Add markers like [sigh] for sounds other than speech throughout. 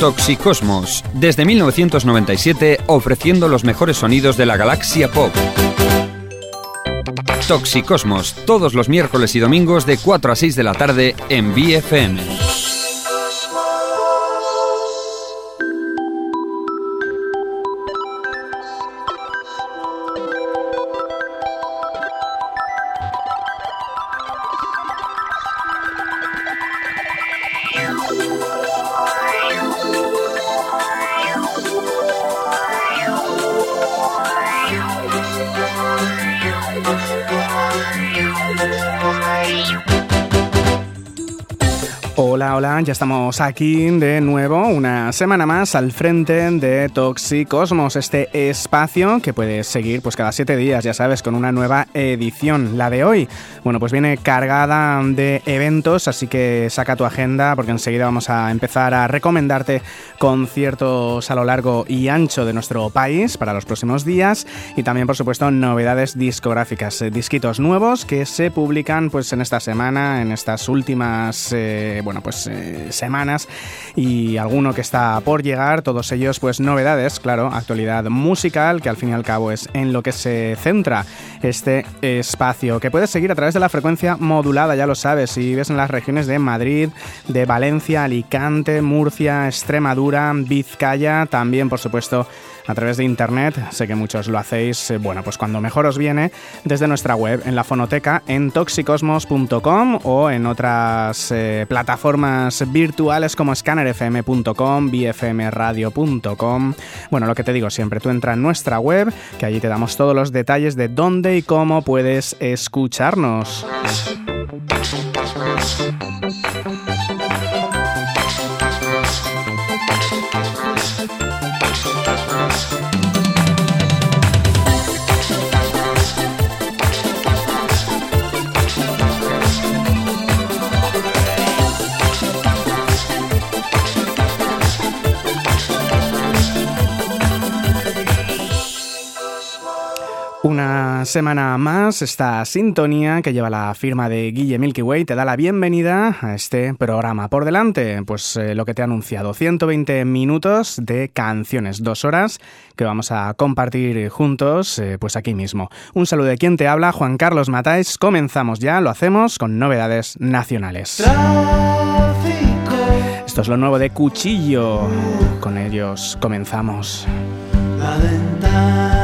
Toxicosmos, desde 1997 ofreciendo los mejores sonidos de la galaxia pop. Toxicosmos, todos los miércoles y domingos de 4 a 6 de la tarde en BFM. Ya estamos aquí de nuevo, una semana más al frente de Toxicosmos, este espacio que puedes seguir pues cada siete días, ya sabes, con una nueva edición. La de hoy, bueno, pues viene cargada de eventos, así que saca tu agenda porque enseguida vamos a empezar a recomendarte conciertos a lo largo y ancho de nuestro país para los próximos días y también, por supuesto, novedades discográficas, eh, disquitos nuevos que se publican pues en esta semana, en estas últimas, eh, bueno, pues eh, semanas y alguno que está por llegar, todos ellos pues novedades, claro, actualidad musical que al fin y al cabo es en lo que se centra este espacio que puedes seguir a través de la frecuencia modulada, ya lo sabes, si ves en las regiones de Madrid, de Valencia, Alicante, Murcia, Extremadura, Vizcaya, también por supuesto a través de internet. Sé que muchos lo hacéis, eh, bueno, pues cuando mejor os viene, desde nuestra web, en la fonoteca, en toxicosmos.com o en otras eh, plataformas virtuales como scannerfm.com, bfmradio.com. Bueno, lo que te digo siempre, tú entra en nuestra web, que allí te damos todos los detalles de dónde y cómo puedes escucharnos. Una semana más, esta sintonía que lleva la firma de Guille Milky Way te da la bienvenida a este programa. Por delante, pues eh, lo que te he anunciado, 120 minutos de canciones, dos horas que vamos a compartir juntos, eh, pues aquí mismo. Un saludo de quien te habla, Juan Carlos Matáis. Comenzamos ya, lo hacemos con novedades nacionales. Esto es lo nuevo de Cuchillo. Con ellos comenzamos. La ventana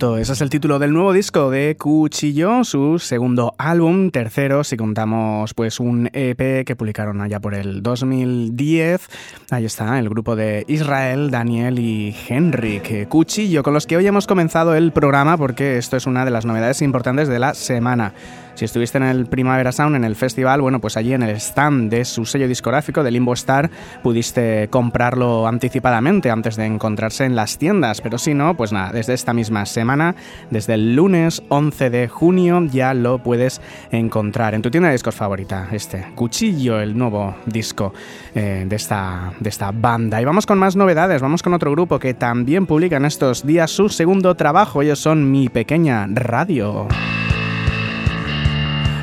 Ese es el título del nuevo disco de Cuchillo, su segundo álbum, tercero si contamos pues un EP que publicaron allá por el 2010. Ahí está, el grupo de Israel, Daniel y Henrik Cuchillo, con los que hoy hemos comenzado el programa porque esto es una de las novedades importantes de la semana. Si estuviste en el Primavera Sound, en el festival, bueno, pues allí en el stand de su sello discográfico de Limbo Star pudiste comprarlo anticipadamente antes de encontrarse en las tiendas, pero si no, pues nada, desde esta misma semana, desde el lunes 11 de junio ya lo puedes encontrar en tu tienda de discos favorita, este Cuchillo, el nuevo disco eh, de, esta, de esta banda. Y vamos con más novedades, vamos con otro grupo que también publica en estos días su segundo trabajo, ellos son Mi Pequeña Radio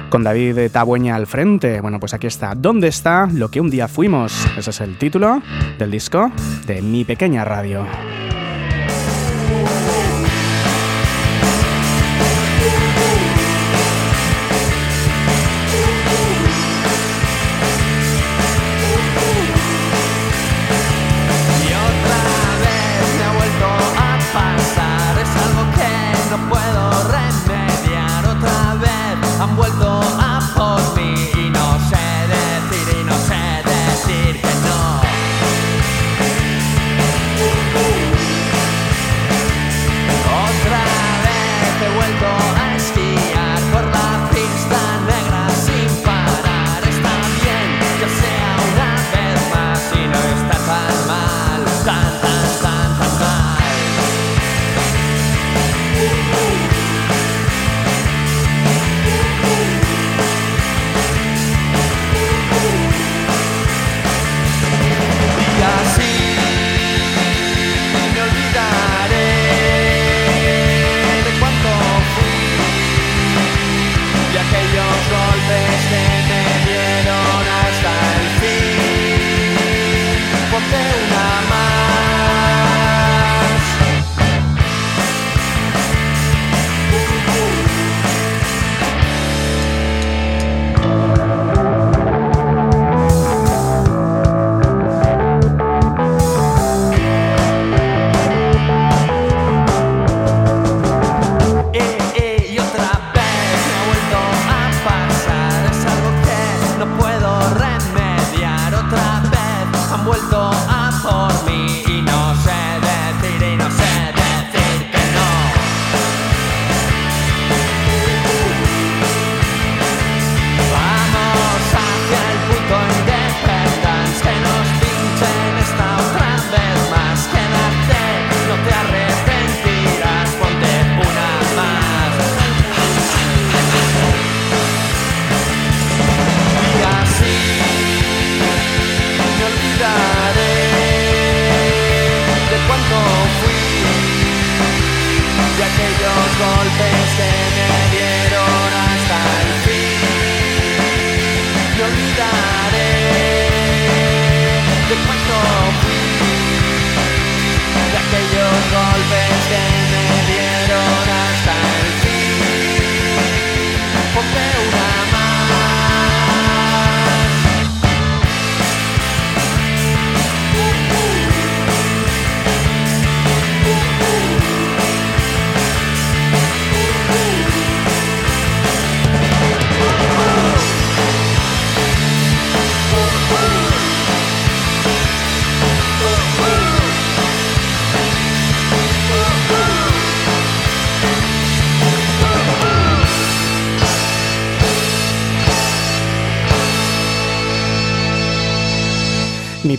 con David Tabueña al frente. Bueno, pues aquí está. ¿Dónde está lo que un día fuimos? Ese es el título del disco de Mi Pequeña Radio.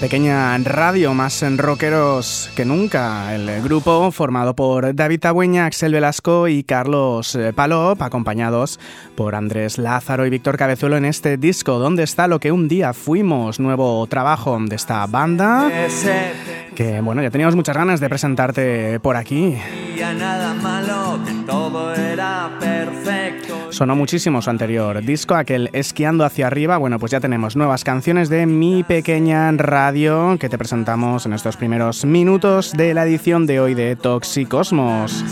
Pequeña radio más rockeros que nunca. El grupo formado por David Tagüeña, Axel Velasco y Carlos eh, Palop, acompañados por Andrés Lázaro y Víctor Cabezuelo en este disco, donde está lo que un día fuimos, nuevo trabajo de esta banda. Que bueno, ya teníamos muchas ganas de presentarte por aquí. nada malo, todo era perfecto Sonó muchísimo su anterior disco, aquel Esquiando hacia arriba. Bueno, pues ya tenemos nuevas canciones de Mi Pequeña Radio que te presentamos en estos primeros minutos de la edición de hoy de Toxicosmos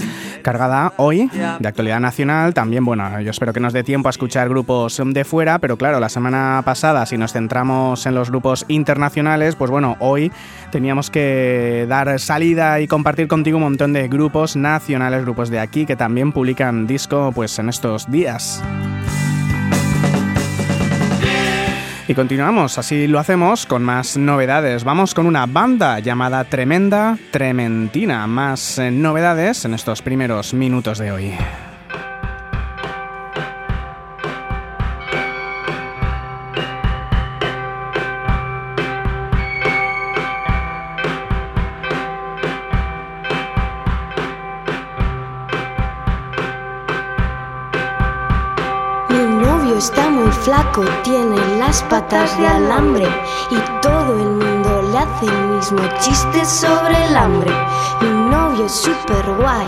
cargada hoy de actualidad nacional. También, bueno, yo espero que nos dé tiempo a escuchar grupos de fuera, pero claro, la semana pasada, si nos centramos en los grupos internacionales, pues bueno, hoy teníamos que dar salida y compartir contigo un montón de grupos nacionales, grupos de aquí que también publican disco pues en estos días. Y continuamos, así lo hacemos con más novedades. Vamos con una banda llamada Tremenda Trementina. Más eh, novedades en estos primeros minutos de hoy. Muy flaco, tiene las patas de alambre y todo el mundo le hace el mismo chiste sobre el hambre. Mi novio es super guay,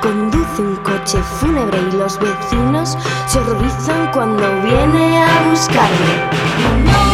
conduce un coche fúnebre y los vecinos se horrorizan cuando viene a buscarme.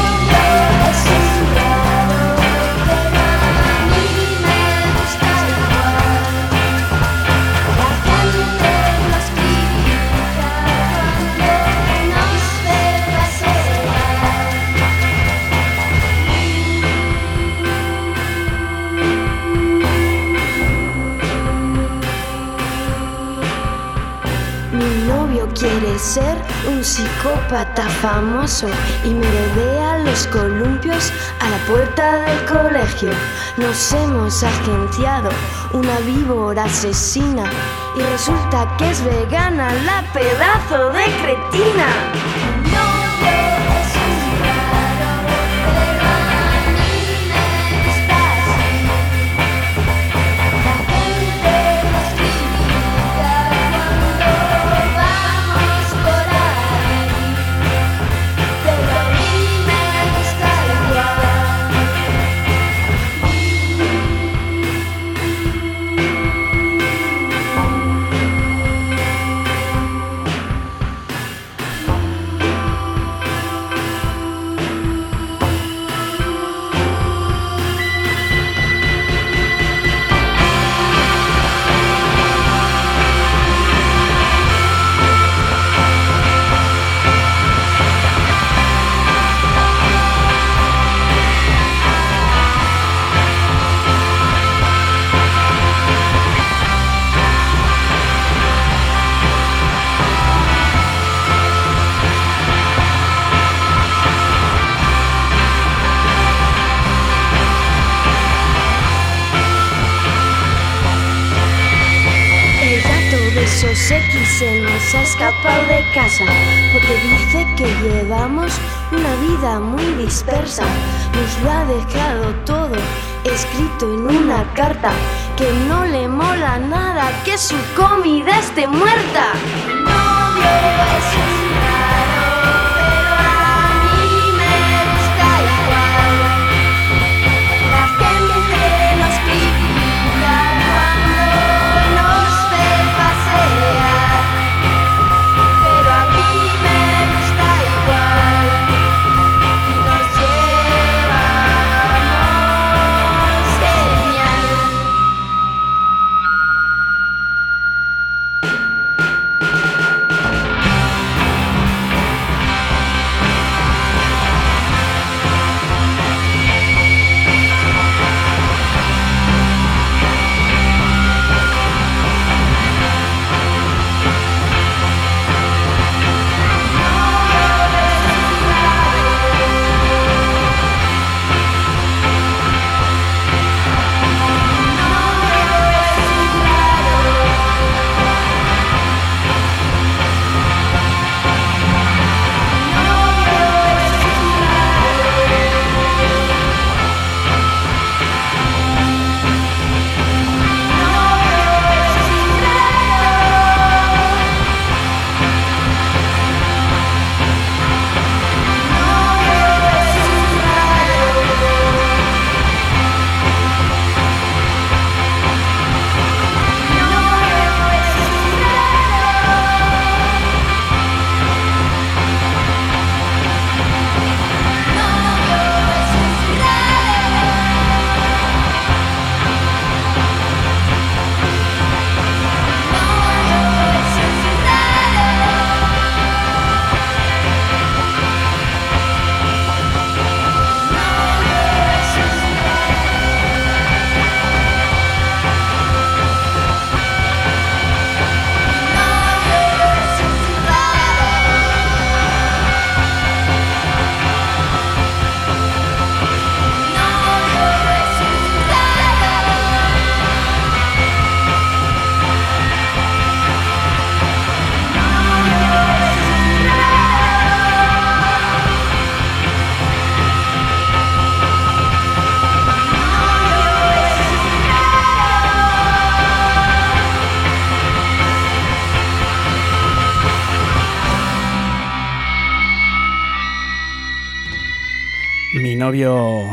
Quiere ser un psicópata famoso y me rodea los columpios a la puerta del colegio. Nos hemos agenciado una víbora asesina y resulta que es vegana la pedazo de cretina. Porque dice que llevamos una vida muy dispersa. Nos lo ha dejado todo escrito en una carta que no le mola nada que su comida esté muerta.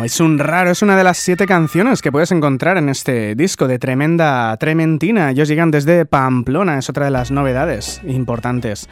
Es un raro, es una de las siete canciones que puedes encontrar en este disco de tremenda trementina. Ellos llegan desde Pamplona, es otra de las novedades importantes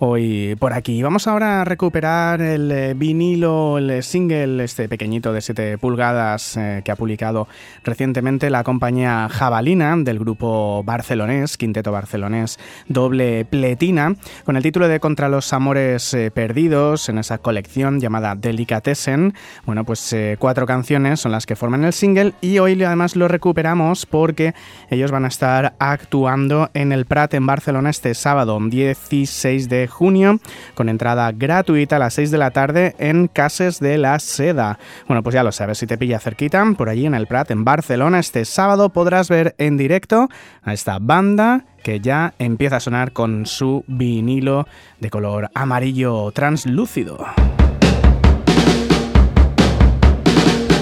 hoy por aquí. Vamos ahora a recuperar el eh, vinilo, el single, este pequeñito de 7 pulgadas eh, que ha publicado recientemente la compañía Jabalina del grupo barcelonés, quinteto barcelonés, doble pletina, con el título de Contra los amores eh, perdidos en esa colección llamada Delicatessen. Bueno, pues cuatro canciones son las que forman el single y hoy además lo recuperamos porque ellos van a estar actuando en el Prat en Barcelona este sábado, 16 de junio, con entrada gratuita a las 6 de la tarde en Cases de la Seda. Bueno, pues ya lo sabes, si te pilla cerquita, por allí en el Prat, en Barcelona, este sábado podrás ver en directo a esta banda que ya empieza a sonar con su vinilo de color amarillo translúcido.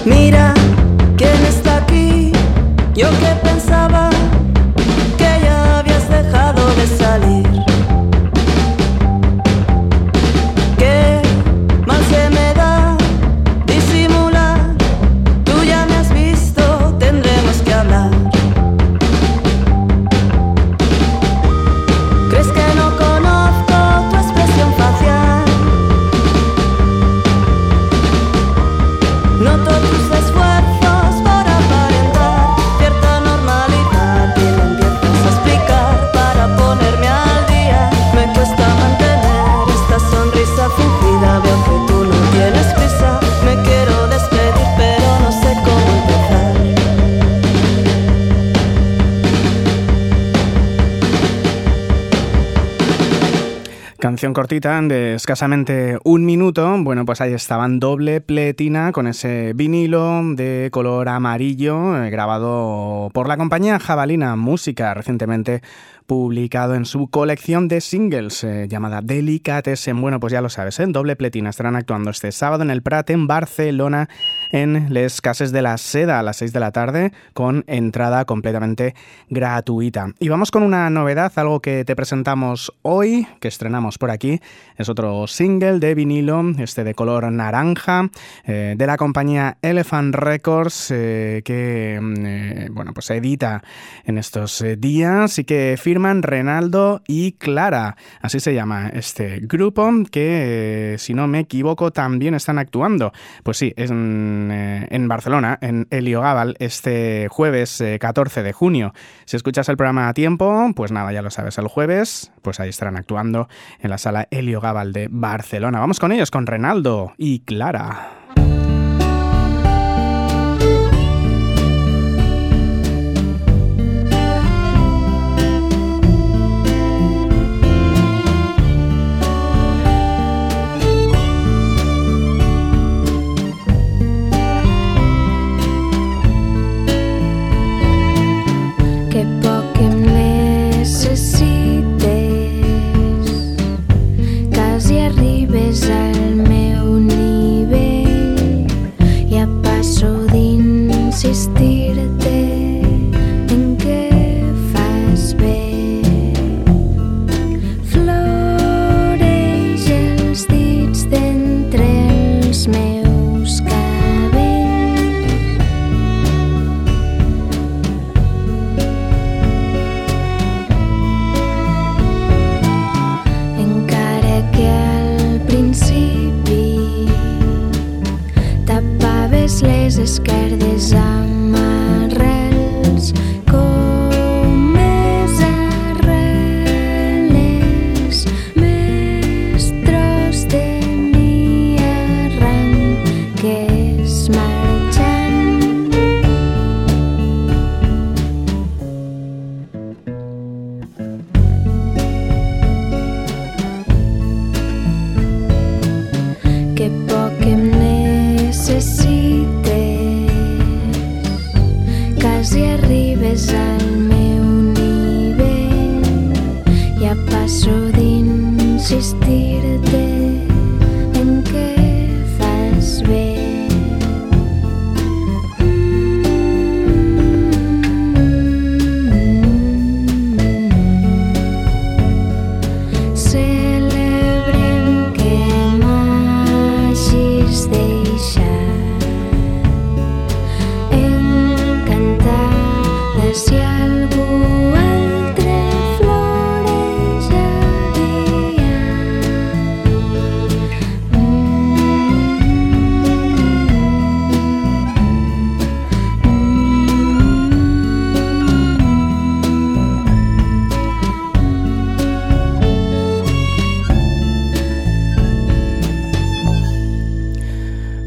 Mira, ¿quién está aquí? Yo que pensaba que ya habías dejado de salir. Cortita de escasamente un minuto. Bueno, pues ahí estaban doble pletina con ese vinilo de color amarillo eh, grabado por la compañía Jabalina Música recientemente publicado en su colección de singles eh, llamada Delicatessen. Bueno, pues ya lo sabes, en ¿eh? doble pletina estarán actuando este sábado en el Prat en Barcelona en Les Cases de la Seda a las 6 de la tarde con entrada completamente gratuita. Y vamos con una novedad, algo que te presentamos hoy, que estrenamos por aquí. Es otro single de vinilo, este de color naranja, eh, de la compañía Elephant Records, que mm, bueno, pues edita en estos días y que firma Renaldo y Clara. Así se llama este grupo que, si no me equivoco, también están actuando. Pues sí, en, eh, en Barcelona, en este jueves 14 eh, de junio. Si escuchas el programa a tiempo, pues nada, ya lo sabes, el jueves, pues ahí estarán actuando en la sala Gabal de Barcelona. Vamos con ellos, con Renaldo y Clara. scared és el meu nivell ja passo de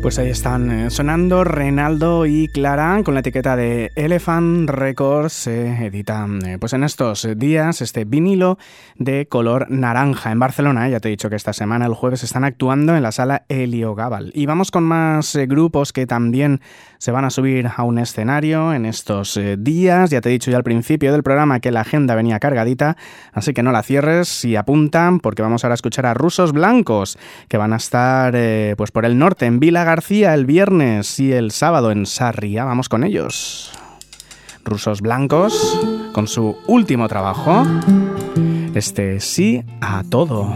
Pues ahí están eh, sonando Renaldo y Clara con la etiqueta de Elephant Records. Se editan eh, pues en estos días este vinilo de color naranja en Barcelona. Ya te he dicho que esta semana, el jueves, están actuando en la sala Helio Gabal. Y vamos con más eh, grupos que también se van a subir a un escenario en estos días. Ya te he dicho ya al principio del programa que la agenda venía cargadita, así que no la cierres y apuntan porque vamos ahora a escuchar a Rusos Blancos que van a estar pues por el norte en Vila García el viernes y el sábado en Sarria. Vamos con ellos. Rusos Blancos, con su último trabajo, este sí a todo.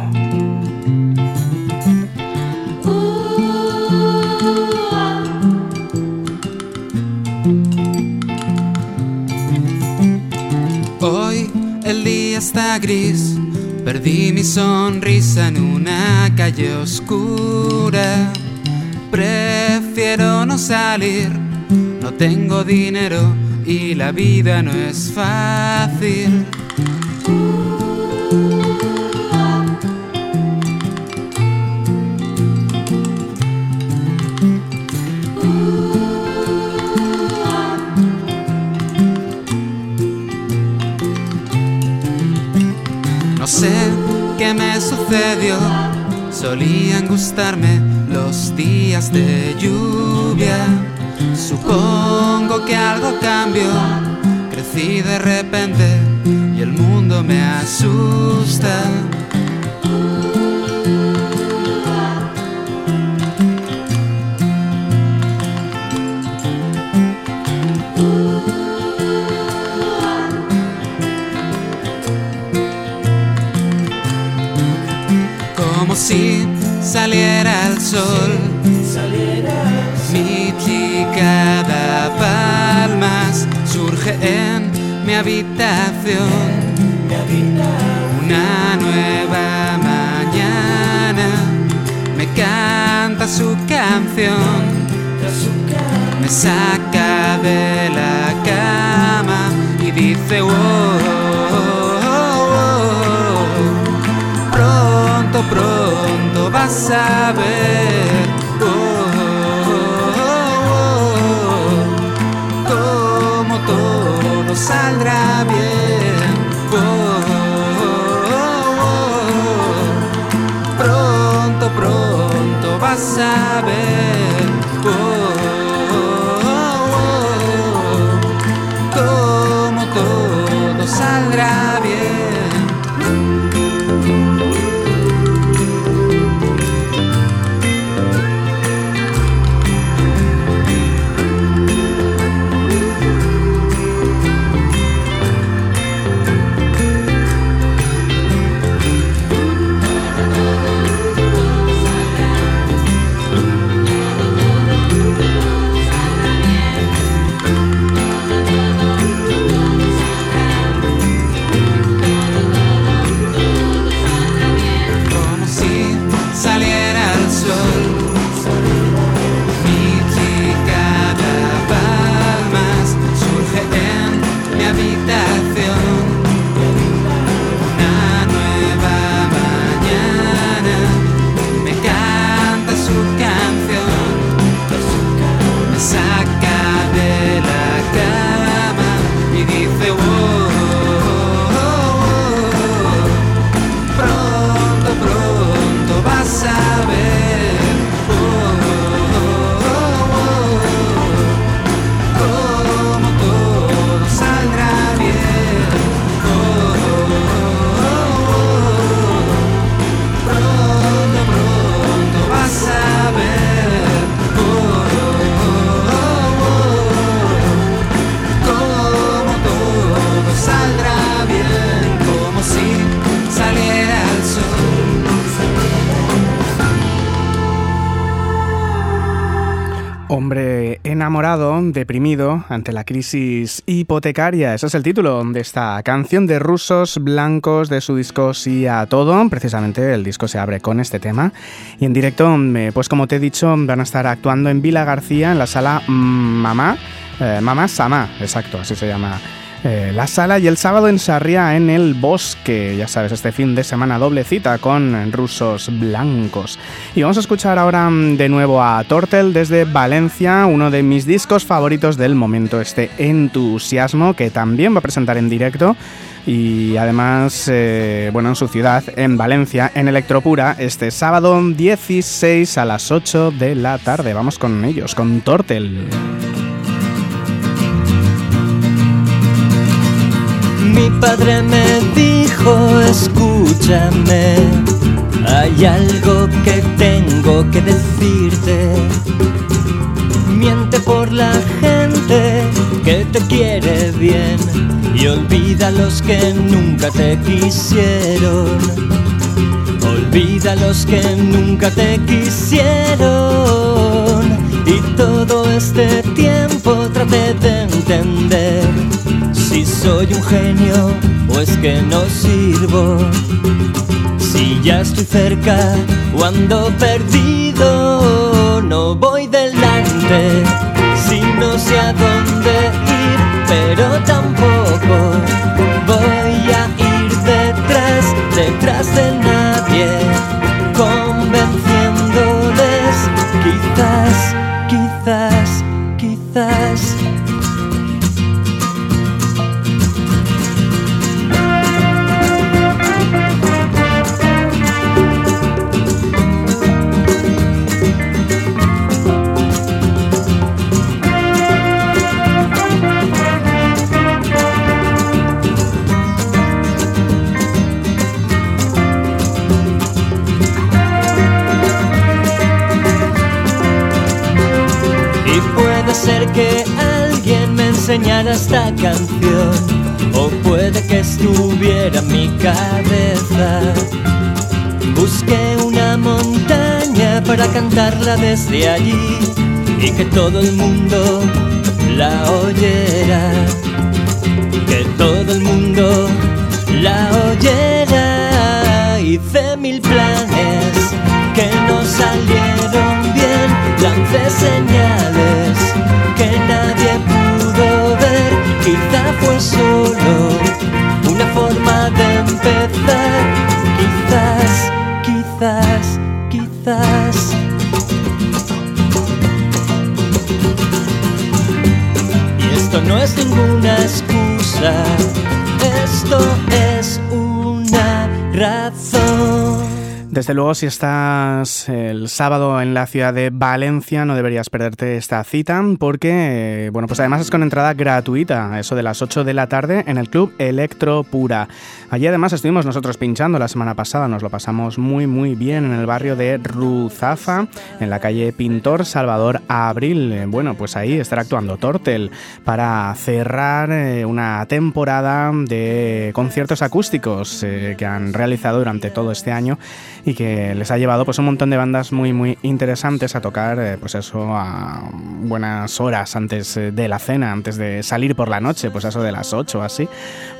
Hoy el día está gris, perdí mi sonrisa en una calle oscura Prefiero no salir, no tengo dinero y la vida no es fácil. No sé qué me sucedió, solían gustarme los días de lluvia. Supongo que algo cambió, crecí de repente y el mundo me asusta. Como si saliera el sol. Mi chica palmas surge en mi habitación. Una nueva mañana me canta su canción. Me saca de la cama y dice, oh, pronto, pronto vas a ver oh, oh, oh, como todo saldrá bien. pronto, pronto vas a ver. Deprimido ante la crisis hipotecaria. Ese es el título de esta canción de Rusos Blancos de su disco Sí a Todo. Precisamente el disco se abre con este tema. Y en directo, pues como te he dicho, van a estar actuando en Vila García en la sala Mamá. Eh, Mamá Sama, exacto, así se llama eh, la sala y el sábado en Sarria en el bosque. Ya sabes, este fin de semana doble cita con rusos blancos. Y vamos a escuchar ahora mm, de nuevo a Tortel desde Valencia, uno de mis discos favoritos del momento, este entusiasmo que también va a presentar en directo y además, eh, bueno, en su ciudad, en Valencia, en Electropura, este sábado 16 a las 8 de la tarde. Vamos con ellos, con Tortel. Mi padre me dijo, escúchame, hay algo que tengo que decirte. Miente por la gente que te quiere bien y olvida los que nunca te quisieron. Olvida los que nunca te quisieron. Y todo este tiempo traté de entender si soy un genio o es que no sirvo. Si ya estoy cerca o ando perdido, no voy delante si no sé a dónde ir, pero tampoco voy a ir detrás, detrás de nadie, quizás. Que alguien me enseñara esta canción. O puede que estuviera mi cabeza. Busqué una montaña para cantarla desde allí Y que todo el mundo la oyera. Que todo el mundo la oyera. Hice mil planes que no salieron bien. Lancé señales solo. Una forma de empezar. Quizás, quizás, quizás. Y esto no es ninguna excusa. Esto es una razón Desde luego, si estás el sábado en la ciudad de Valencia, no deberías perderte esta cita, porque, eh, bueno, pues además es con entrada gratuita, eso de las 8 de la tarde, en el Club Electro Pura. Allí además estuvimos nosotros pinchando la semana pasada, nos lo pasamos muy, muy bien en el barrio de Ruzafa, en la calle Pintor Salvador Abril. Eh, Bueno, pues ahí estará actuando Tortel para cerrar eh, una temporada de conciertos acústicos que han realizado durante todo este año y que les ha llevado pues un montón de bandas muy muy interesantes a tocar eh, pues eso a buenas horas antes eh, de la cena, antes de salir por la noche, pues eso de las 8 o así.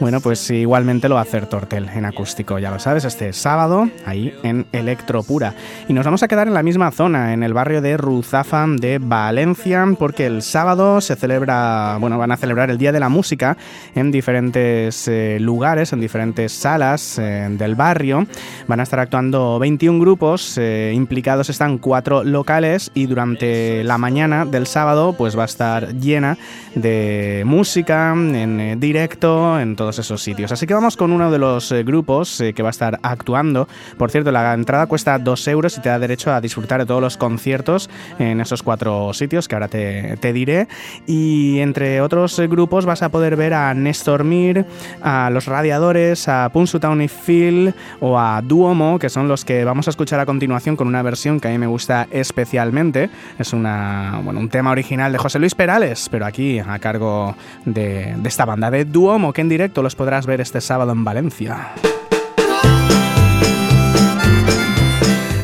Bueno, pues igualmente lo va a hacer Tortel en acústico, ya lo sabes, este sábado ahí en Electropura. Y nos vamos a quedar en la misma zona, en el barrio de Ruzafa de Valencia, porque el sábado se celebra, bueno, van a celebrar el Día de la Música en diferentes eh, lugares, en diferentes salas eh, del barrio. Van a estar actuando 21 grupos, eh, implicados están cuatro locales y durante la mañana del sábado pues va a estar llena de música en eh, directo en todos esos sitios. Así que vamos con uno de los eh, grupos que va a estar actuando. Por cierto, la entrada cuesta 2 euros y te da derecho a disfrutar de todos los conciertos en esos cuatro sitios que ahora te, te diré. Y entre otros grupos vas a poder ver a Néstor Mir, a Los Radiadores, a Punsutown y Phil o a Duomo, que son los que vamos a escuchar a continuación con una versión que a mí me gusta especialmente. Es una, bueno, un tema original de José Luis Perales, pero aquí a cargo de, de esta banda de Duomo, que en directo los podrás ver este sábado en Valencia.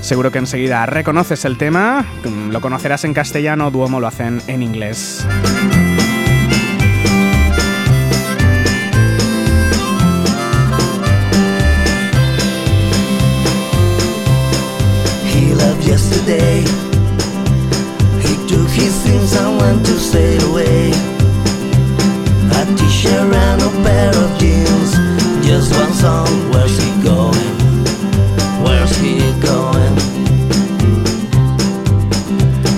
Seguro que enseguida reconoces el tema, lo conocerás en castellano, Duomo lo hacen en inglés. day. He took his things and went to sail away. A t-shirt and a pair of jeans. Just one song. Where's he going? Where's he going?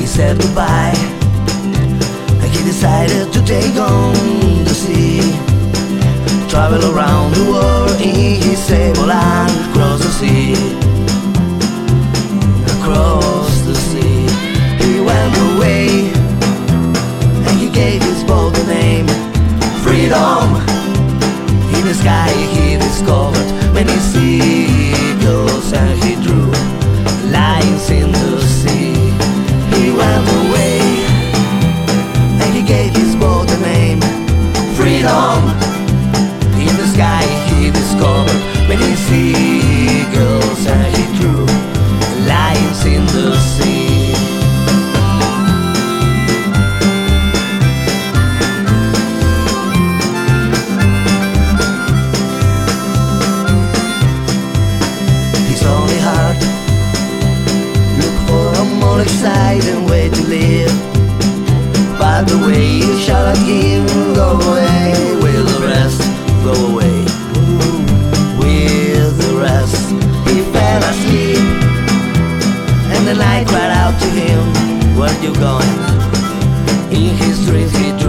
He said goodbye. He decided to take on the sea. Travel around the world in his sable and cross the sea. Across the sea, he went away and he gave his boat name Freedom. In the sky he discovered many seagulls and exciting way to live. But the way you shall him go away, will the rest go away? With the rest, he fell asleep, and the night cried out to him, Where you going? In his dreams he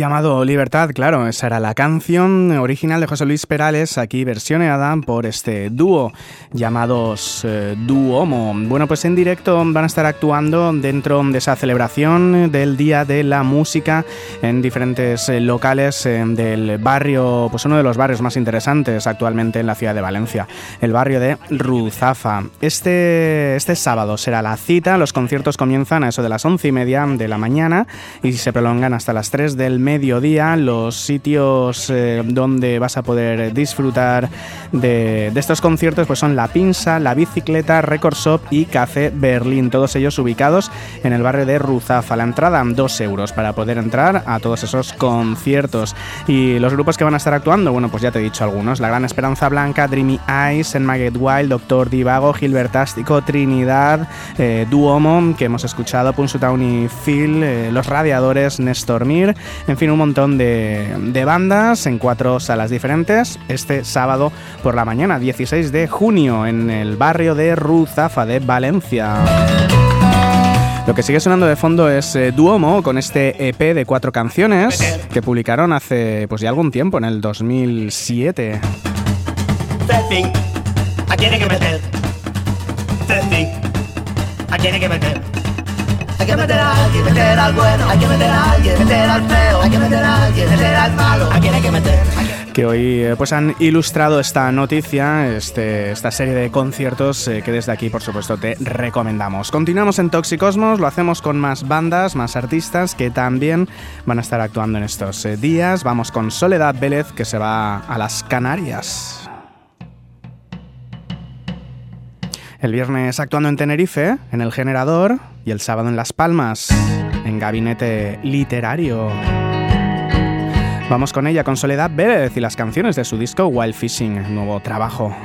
llamado Libertad, claro, esa era la canción original de José Luis Perales, aquí versioneada por este dúo llamados eh, Duomo. Bueno, pues en directo van a estar actuando dentro de esa celebración del Día de la Música en diferentes eh, locales eh, del barrio, pues uno de los barrios más interesantes actualmente en la ciudad de Valencia, el barrio de Ruzafa. Este, este sábado será la cita, los conciertos comienzan a eso de las once y media de la mañana y se prolongan hasta las 3 del mediodía. Los sitios eh, donde vas a poder disfrutar de, estos conciertos pues son La Pinza, La Bicicleta, Record Shop y Café Berlín, todos ellos ubicados en el barrio de Ruzafa. La entrada, 2 euros para poder entrar a todos esos conciertos. Y los grupos que van a estar actuando, bueno, pues ya te he dicho algunos. La Gran Esperanza Blanca, Dreamy Eyes, En Maggot Wild, Doctor Divago, Gilbertástico, Trinidad, eh, Duomo, que hemos escuchado, Punsutown y Phil, eh, Los Radiadores, Néstor Mir, en un montón de, bandas en cuatro salas diferentes este sábado por la mañana, 16 de junio, en el barrio de Ruzafa de Valencia. Lo que sigue sonando de fondo es eh, Duomo con este EP de cuatro canciones que publicaron hace pues ya algún tiempo, en el 2007. Ceci, ¿a quién hay que meter? Ceci, ¿a quién hay que meter? Hay que meter a alguien, meter al bueno, hay que meter a alguien, meter al feo, hay que meter a alguien, meter al malo, ¿a quién hay que meter? que hoy eh, pues han ilustrado esta noticia, este, esta serie de conciertos eh, que desde aquí por supuesto te recomendamos. Continuamos en Toxicosmos, lo hacemos con más bandas, más artistas que también van a estar actuando en estos eh, días. Vamos con Soledad Vélez que se va a las Canarias. El viernes actuando en Tenerife, en el Generador, y el sábado en Las Palmas, en Gabinete Literario. Vamos con ella, con Soledad Vélez y las canciones de su disco Wild Fishing, nuevo trabajo.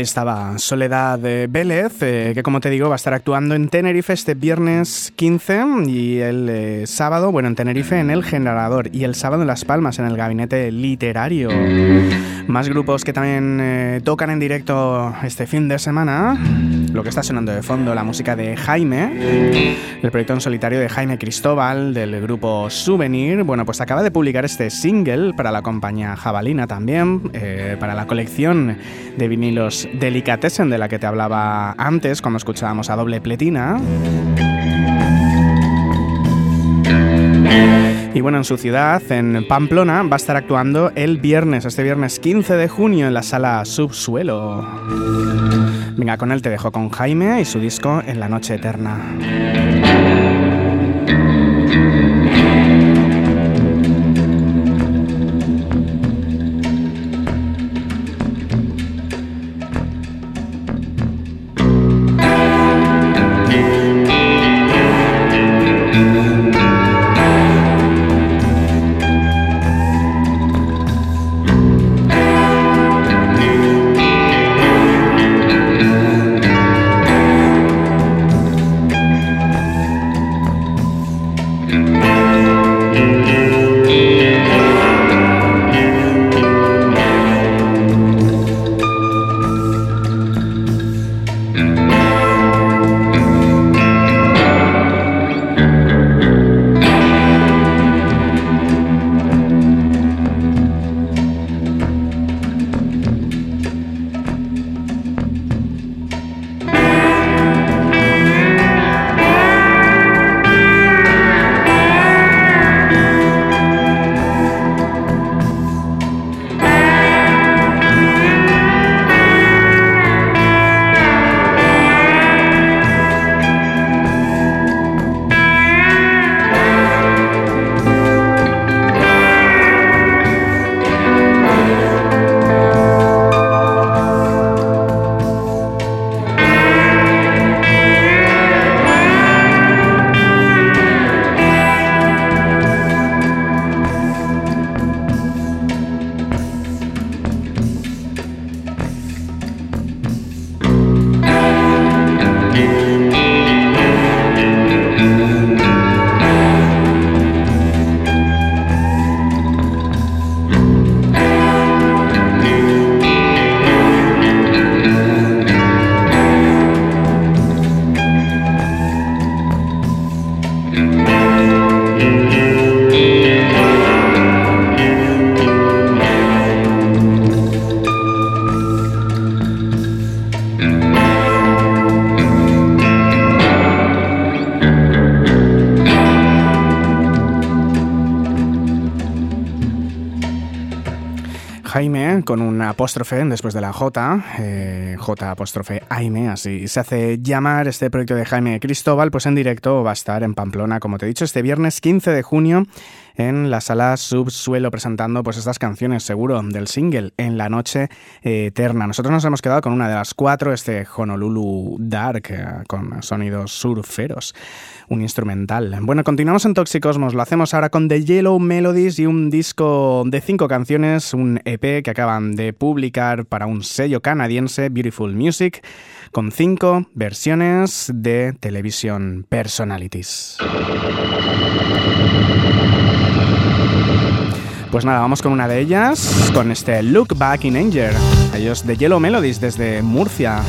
Estaba Soledad eh, Vélez, eh, que como te digo va a estar actuando en Tenerife este viernes 15 y el eh, sábado, bueno, en Tenerife en el Generador y el sábado en Las Palmas en el Gabinete Literario. Más grupos que también eh, tocan en directo este fin de semana. Lo que está sonando de fondo, la música de Jaime, el proyecto en solitario de Jaime Cristóbal del grupo Souvenir. Bueno, pues acaba de publicar este single para la compañía Jabalina también, eh, para la colección de vinilos Delicatessen de la que te hablaba antes cuando escuchábamos a doble pletina. Y bueno, en su ciudad, en Pamplona, va a estar actuando el viernes, este viernes 15 de junio, en la sala Subsuelo. Venga, con él te dejo con Jaime y su disco En la Noche Eterna. Apóstrofe después de la J, eh, J apóstrofe Aime, así se hace llamar este proyecto de Jaime Cristóbal, pues en directo va a estar en Pamplona, como te he dicho, este viernes 15 de junio en la sala Subsuelo presentando pues estas canciones seguro del single En la noche eterna. Nosotros nos hemos quedado con una de las cuatro, este Honolulu Dark eh, con sonidos surferos, un instrumental. Bueno, continuamos en Toxicosmos, lo hacemos ahora con The Yellow Melodies y un disco de cinco canciones, un EP que acaban de publicar para un sello canadiense, Beautiful Music, con cinco versiones de televisión personalities. Pues nada, vamos con una de ellas, con este Look Back in Anger. Ellos de Yellow Melodies desde Murcia.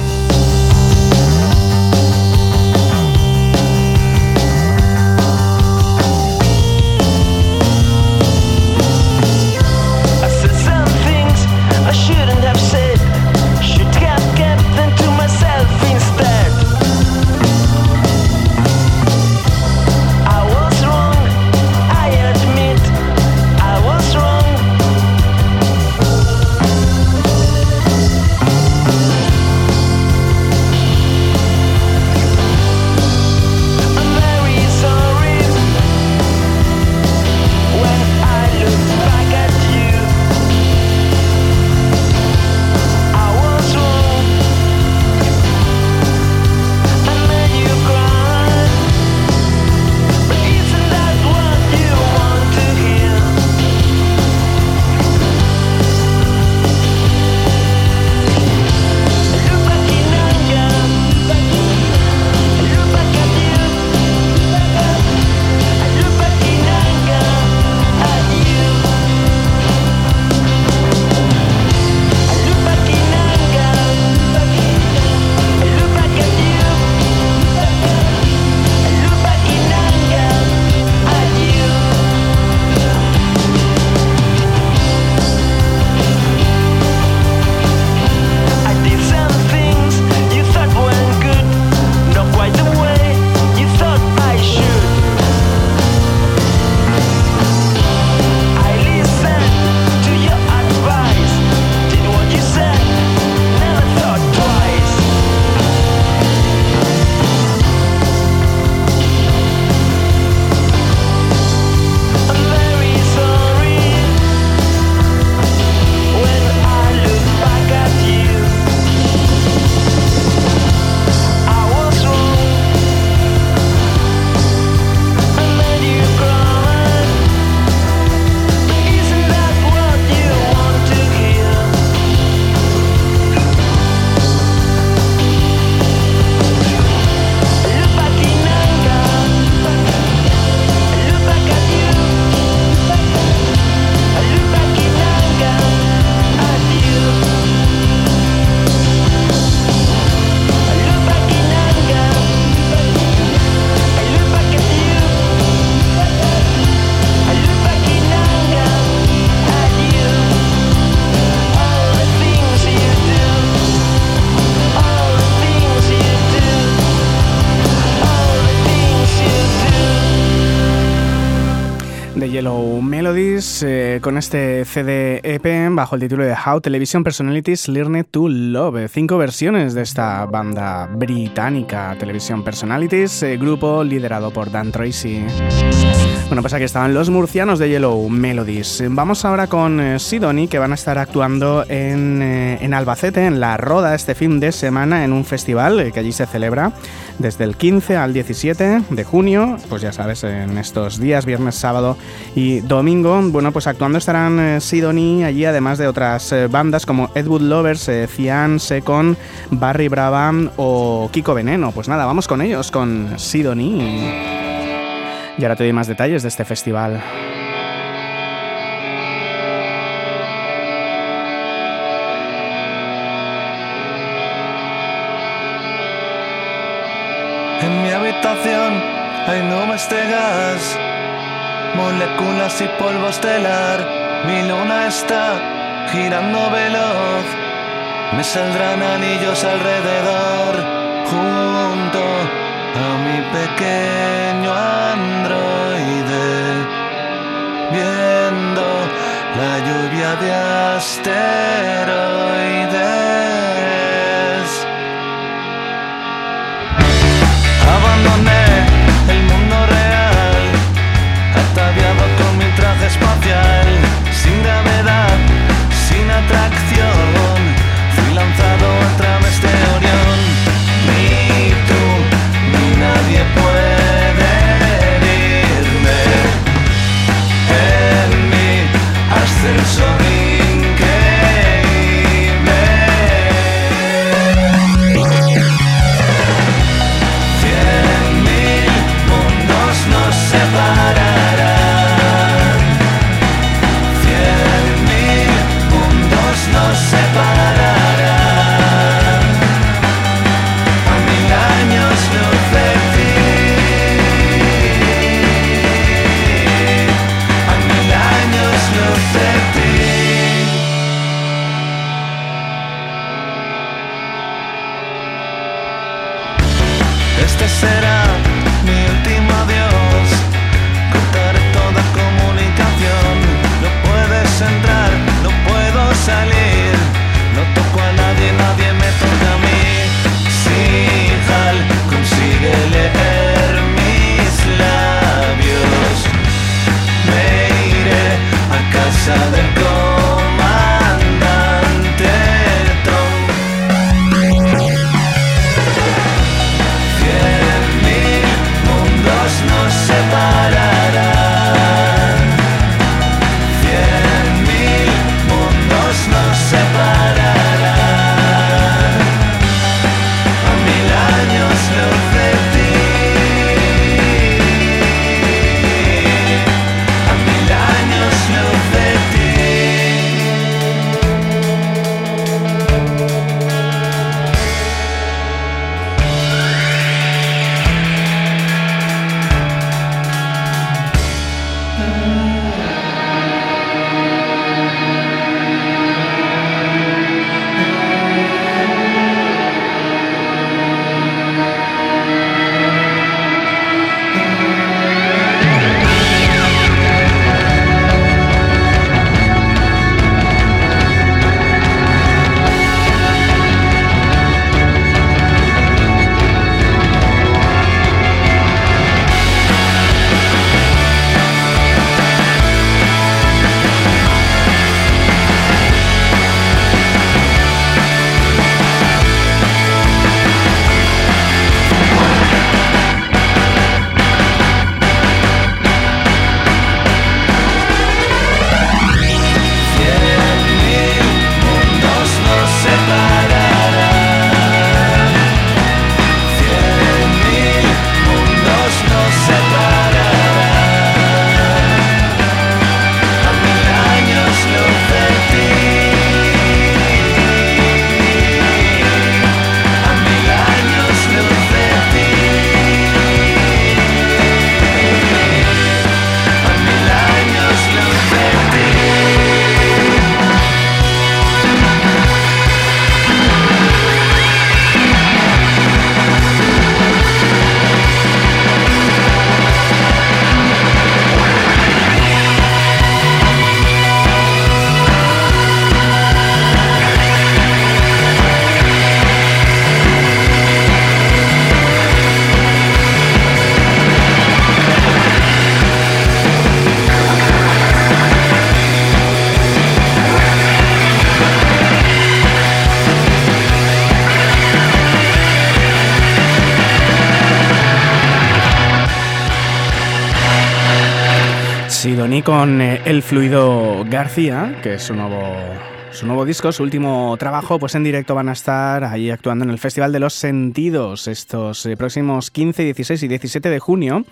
Con este CD EP bajo el título de How Television Personalities Learn to Love. Cinco versiones de esta banda británica, Television Personalities, eh, grupo liderado por Dan Tracy. Bueno, pues aquí estaban los murcianos de Yellow Melodies. Vamos ahora con eh, Sidoni, que van a estar actuando en, eh, en Albacete, en La Roda, este fin de semana, en un festival eh, que allí se celebra desde el 15 al 17 de junio, pues ya sabes, en estos días, viernes, sábado y domingo. Bueno, pues actuando estarán eh, Sidoni allí, además de otras bandas como Ed Wood Lovers, Cian, Secon, Barry Brava o Kiko Veneno. Pues nada, vamos con ellos, con Sidoni. Y ahora te doy más detalles de este festival. En mi habitación hay nubes de gas, moléculas y polvo estelar. Mi luna está girando veloz, me saldrán anillos alrededor, junto a mi pequeño androide, viendo la lluvia de asteroides. Con eh, El Fluido García, que es su nuevo, su nuevo disco, su último trabajo, pues en directo van a estar ahí actuando en el Festival de los Sentidos estos eh, próximos 15, 16 y 17 de junio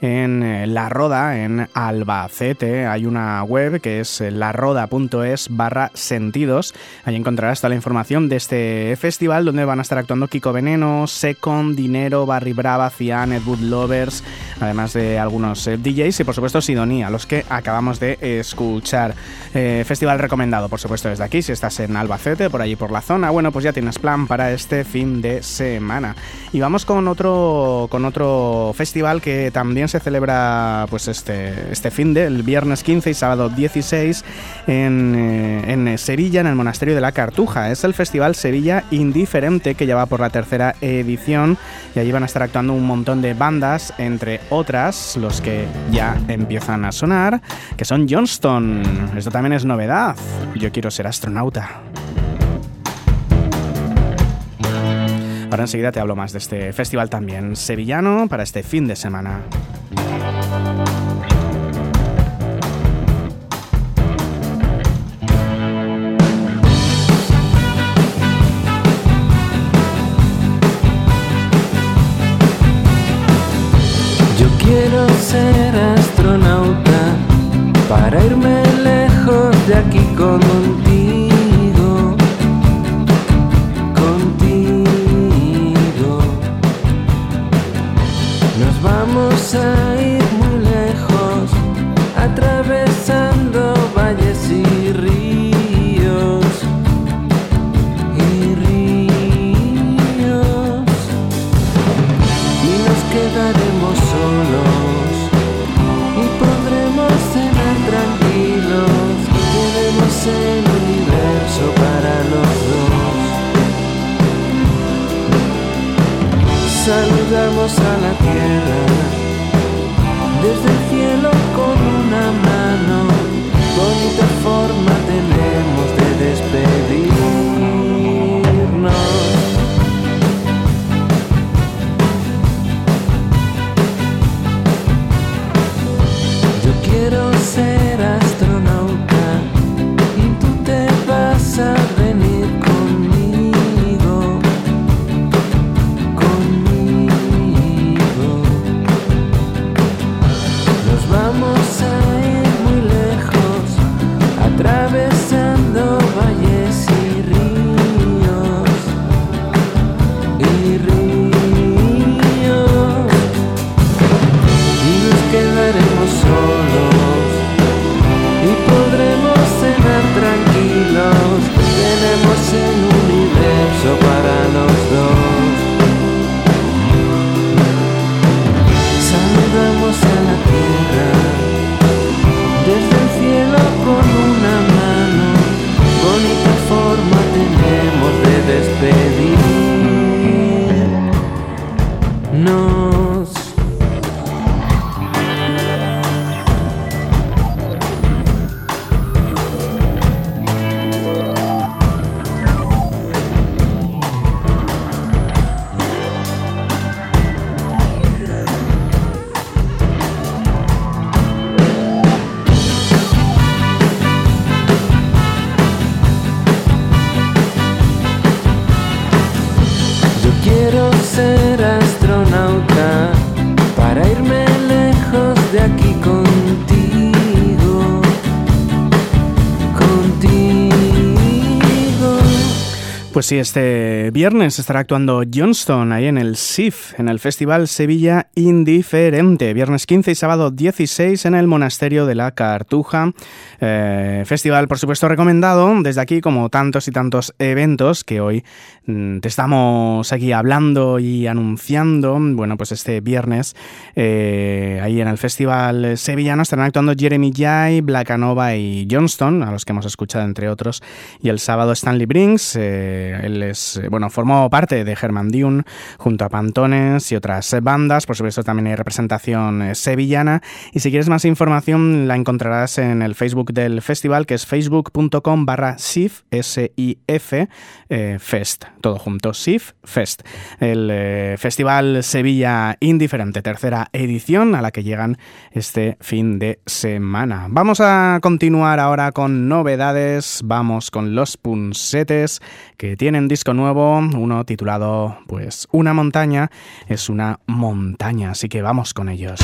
en eh, La Roda, en Albacete. Hay una web que es eh, laroda.es barra sentidos. Ahí encontrarás toda la información de este festival donde van a estar actuando Kiko Veneno, Second, Dinero, Barry Brava, Cian, Ed Wood Lovers, además de algunos eh, DJs y por supuesto Sidonia, los que acabamos de escuchar. Festival recomendado, por supuesto, desde aquí, si estás en Albacete, por allí por la zona, bueno, pues ya tienes plan para este fin de semana. Y vamos con otro, con otro festival que también se celebra pues este, este fin de, el viernes 15 y sábado 16 en, eh, en Sevilla, en el Monasterio de la Cartuja. Es el Festival Sevilla Indiferente que ya va por la tercera edición y allí van a estar actuando un montón de bandas, entre otras los que ya empiezan a sonar, que son Johnston. Esto también es novedad. Yo quiero ser astronauta. Ahora enseguida te hablo más de este festival también sevillano para este fin de semana. Yo quiero ser astronauta para irme lejos de aquí contigo, A la tierra desde el cielo con una mano, bonita forma Pues sí, este viernes estará actuando Johnston ahí en el SIF, en el Festival Sevilla Indiferente. Viernes 15 y sábado 16 en el Monasterio de la Cartuja. Eh, festival, por supuesto, recomendado desde aquí, como tantos y tantos eventos que hoy mm, te estamos aquí hablando y anunciando. Bueno, pues este viernes eh, ahí en el Festival Sevillano estarán actuando Jeremy Jai, Blackanova y Johnston, a los que hemos escuchado entre otros. Y el sábado Stanley Brinks. eh, Él es, eh, bueno, formó parte de Germán Dune junto a Pantones y otras bandas. Por supuesto, también hay representación eh, sevillana. Y si quieres más información, la encontrarás en el Facebook del festival, que es facebook.com barra SIF, S-I-F, eh, Fest, todo junto, SIF Fest. El Festival Sevilla Indiferente, tercera edición a la que llegan este fin de semana. Vamos a continuar ahora con novedades, vamos con los Punsetes que tienen disco nuevo, uno titulado pues Una montaña es una montaña, así que vamos con ellos.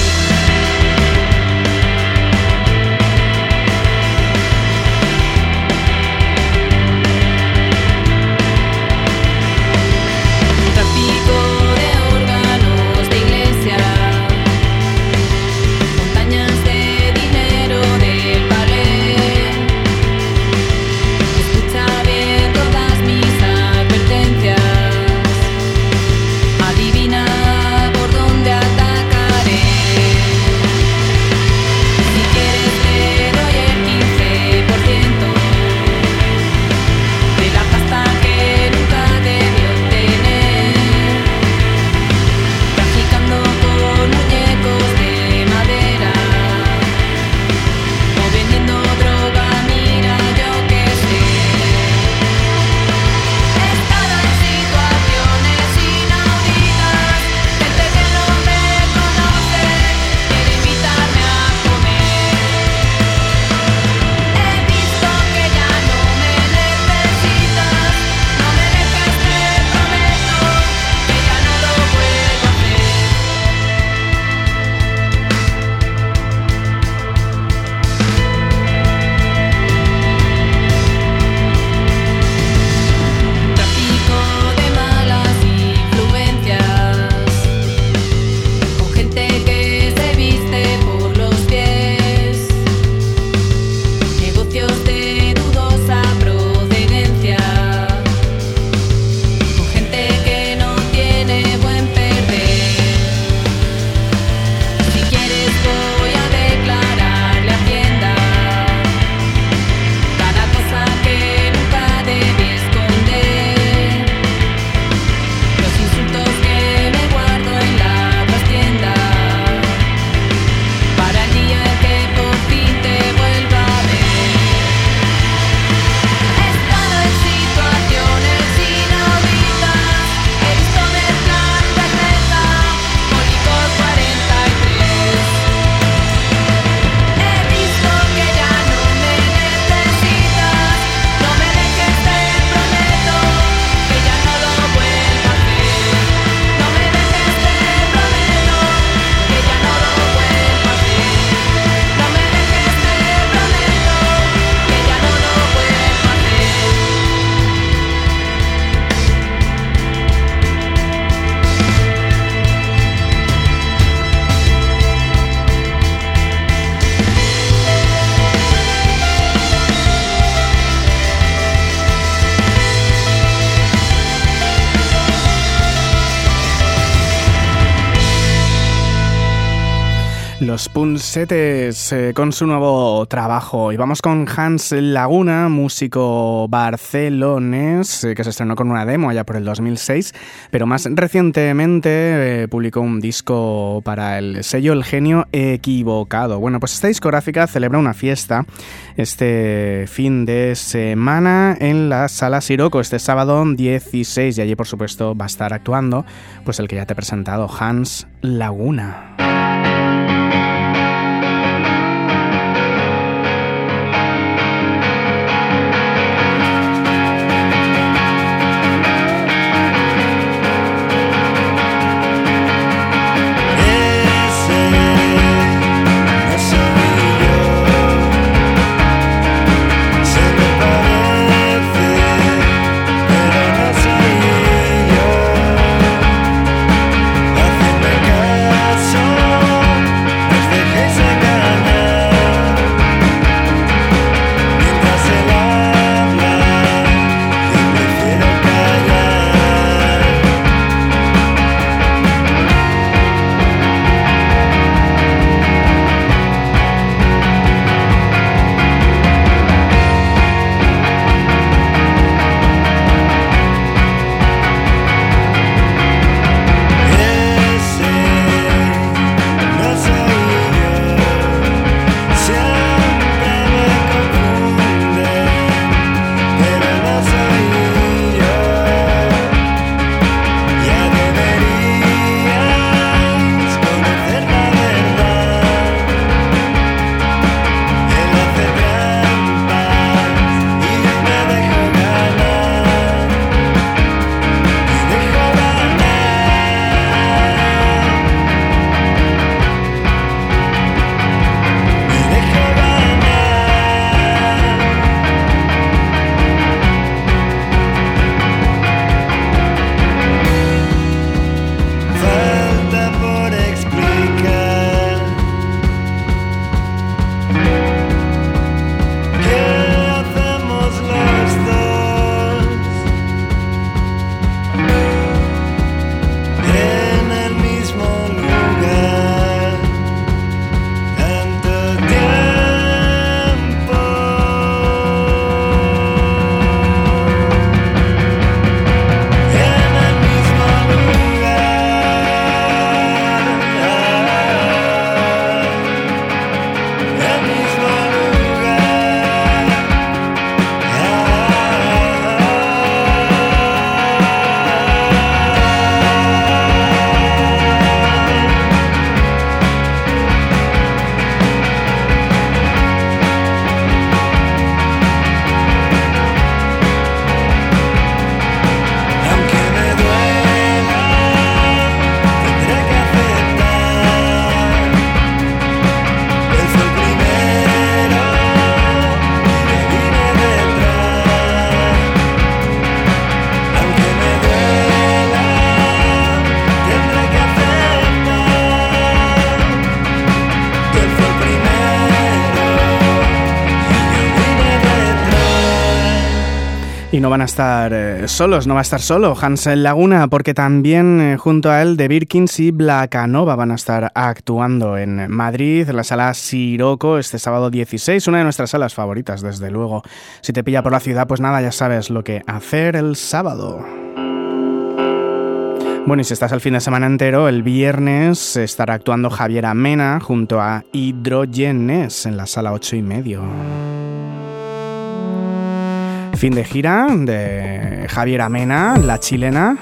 Eh, con su nuevo trabajo. Y vamos con Hans Laguna, músico barcelonés, eh, que se estrenó con una demo allá por el 2006, pero más recientemente eh, publicó un disco para el sello El Genio Equivocado. Bueno, pues esta discográfica celebra una fiesta este fin de semana en la Sala Siroco, este sábado 16, y allí por supuesto va a estar actuando pues el que ya te he presentado, Hans Laguna. No van a estar eh, solos, no va a estar solo Hansel Laguna, porque también eh, junto a él The Birkins y Blacanova van a estar actuando en Madrid, en la sala Siroco, este sábado 16, una de nuestras salas favoritas, desde luego. Si te pilla por la ciudad, pues nada, ya sabes lo que hacer el sábado. Bueno, y si estás el fin de semana entero, el viernes estará actuando Javier Amena junto a Hidrogenes en la sala 8 y medio. Fin de gira de Javier Amena, la chilena.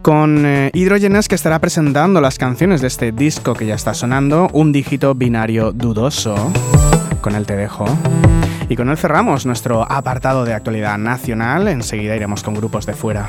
Con eh, Hidrogenes que estará presentando las canciones de este disco que ya está sonando, un dígito binario dudoso. Con él te dejo. Y con él cerramos nuestro apartado de actualidad nacional. Enseguida iremos con grupos de fuera.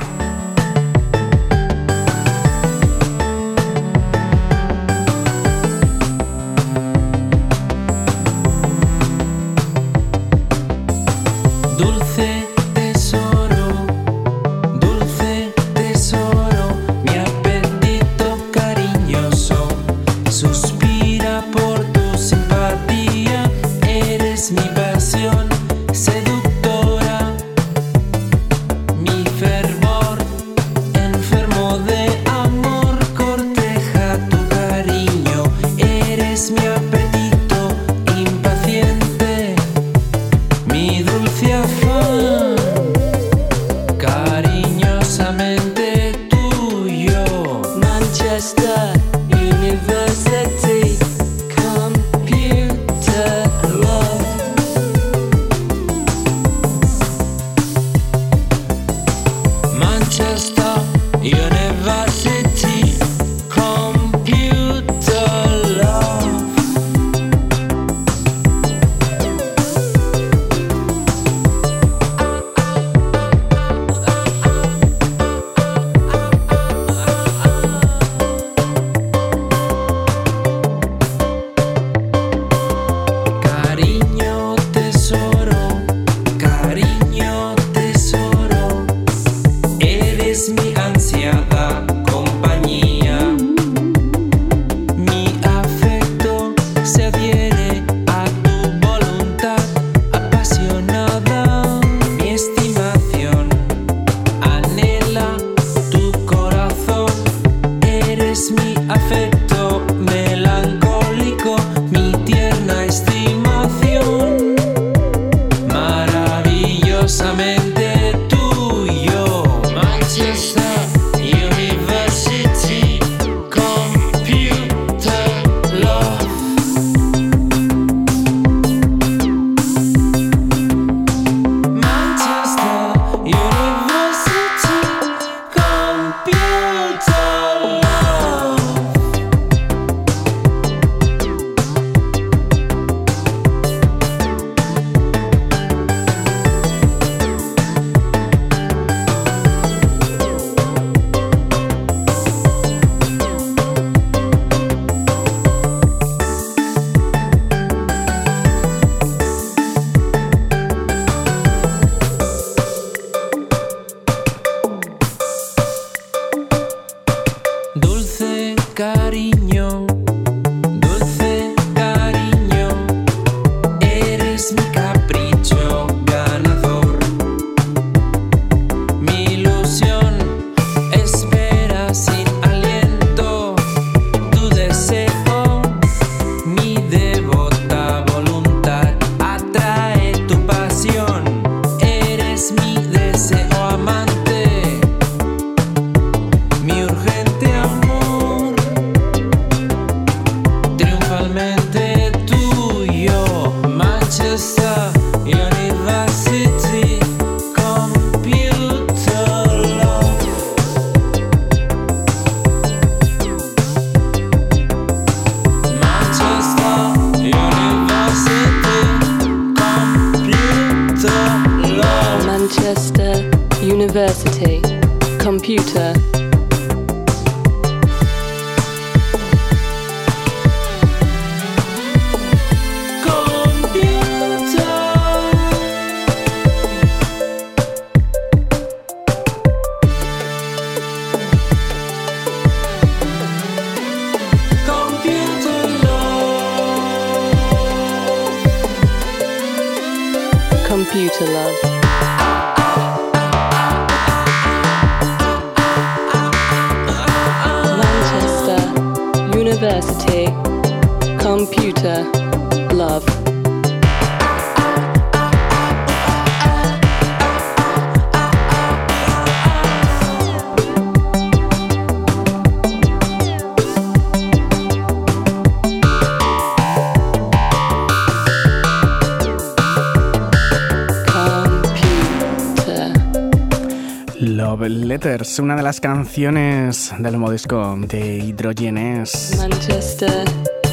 Letters, una de las canciones del nuevo disco de Hidrogenes. Manchester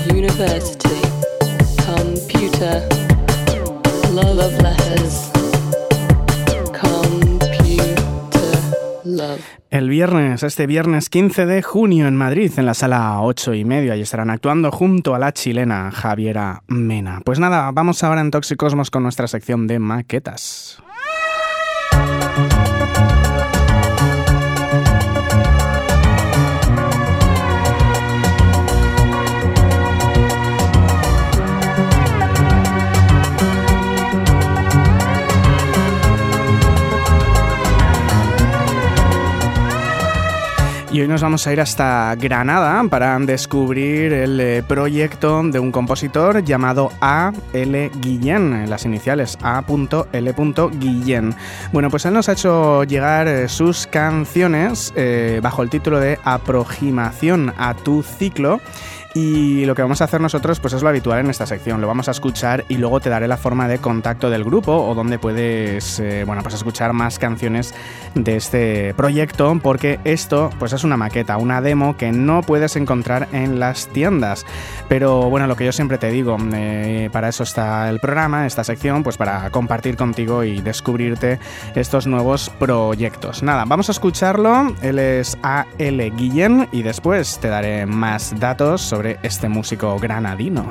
University. Computer. Love letters. Computer love. El viernes, este viernes 15 de junio en Madrid, en la sala 8 y medio, ahí estarán actuando junto a la chilena Javiera Mena. Pues nada, vamos ahora en Toxicosmos con nuestra sección de maquetas. Y hoy nos vamos a ir hasta Granada para descubrir el eh, proyecto de un compositor llamado A.L. Guillén, las iniciales A.L. Guillén. Bueno, pues él nos ha hecho llegar eh, sus canciones eh, bajo el título de Aproximación a tu ciclo. Y lo que vamos a hacer nosotros pues es lo habitual en esta sección, lo vamos a escuchar y luego te daré la forma de contacto del grupo o donde puedes eh, bueno, pues escuchar más canciones de este proyecto porque esto pues es una maqueta, una demo que no puedes encontrar en las tiendas. Pero bueno, lo que yo siempre te digo, eh, para eso está el programa, esta sección, pues para compartir contigo y descubrirte estos nuevos proyectos. Nada, vamos a escucharlo, él es A.L. Guillén y después te daré más datos sobre este músico granadino.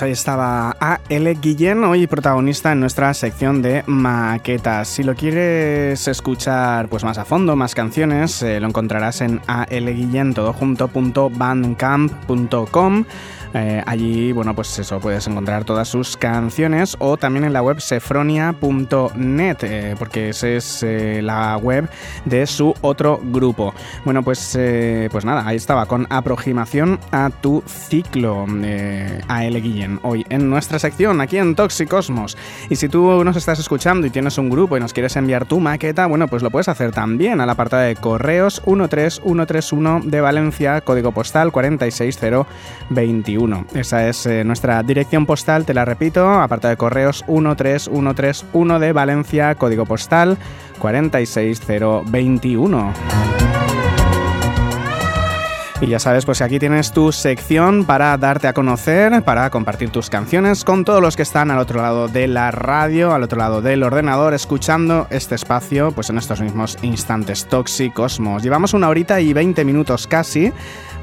Pues ahí estaba A.L. Guillén, hoy protagonista en nuestra sección de maquetas. Si lo quieres escuchar pues más a fondo, más canciones, eh, lo encontrarás en alguillén.bandcamp.com. Eh, allí, bueno, pues eso, puedes encontrar todas sus canciones o también en la web sefronia.net, eh, porque esa es eh, la web de su otro grupo. Bueno, pues, pues nada, ahí estaba, con aproximación a tu ciclo, a L. Guillén, hoy en nuestra sección, aquí en Toxicosmos. Y si tú nos estás escuchando y tienes un grupo y nos quieres enviar tu maqueta, bueno, pues lo puedes hacer también al apartado de correos 13131 de Valencia, código postal 46021. Esa es eh, nuestra dirección postal, te la repito, apartado de correos 13131 de Valencia, código postal 46021. Y ya sabes, pues aquí tienes tu sección para darte a conocer, para compartir tus canciones con todos los que están al otro lado de la radio, al otro lado del ordenador, escuchando este espacio, pues en estos mismos instantes Toxicosmos. Llevamos una horita y 20 minutos casi.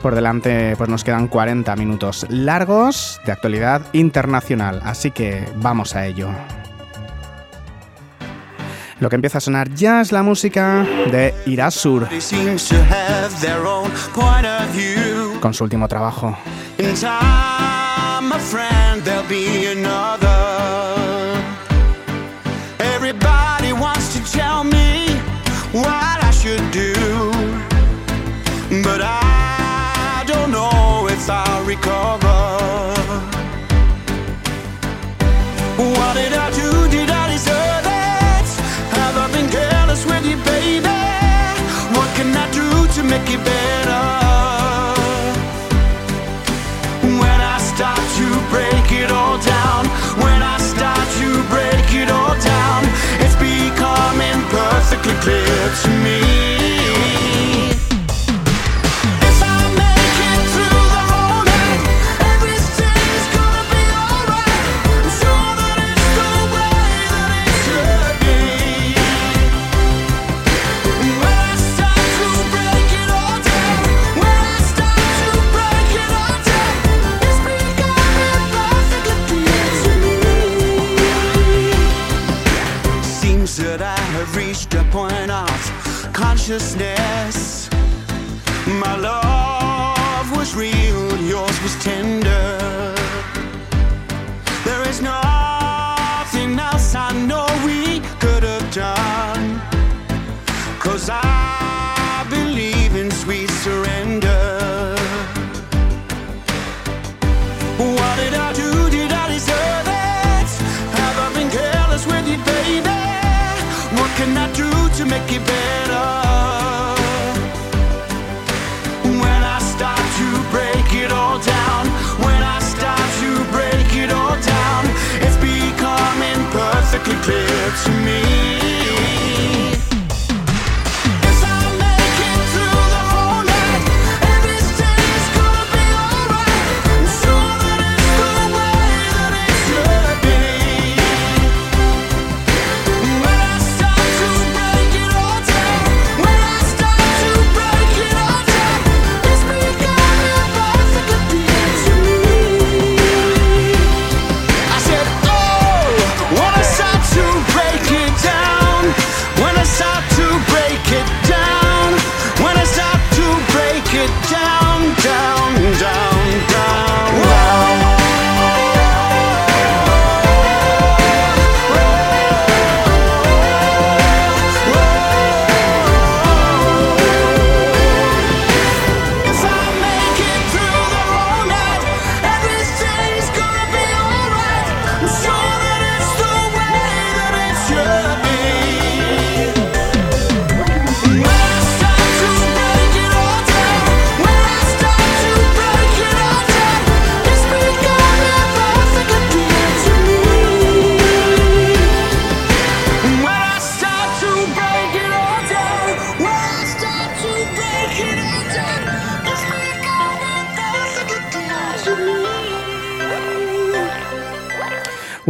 Por delante, pues nos quedan 40 minutos largos de actualidad internacional. Así que vamos a ello. Lo que empieza a sonar ya es la música de Irasur, con su último trabajo. Recover. What did I do? Did I When I start to break it all down, when I start to break it all down, it's becoming perfectly clear to me. Consciousness. My love was real, yours was tender. There is nothing else I know we could have done. Cause I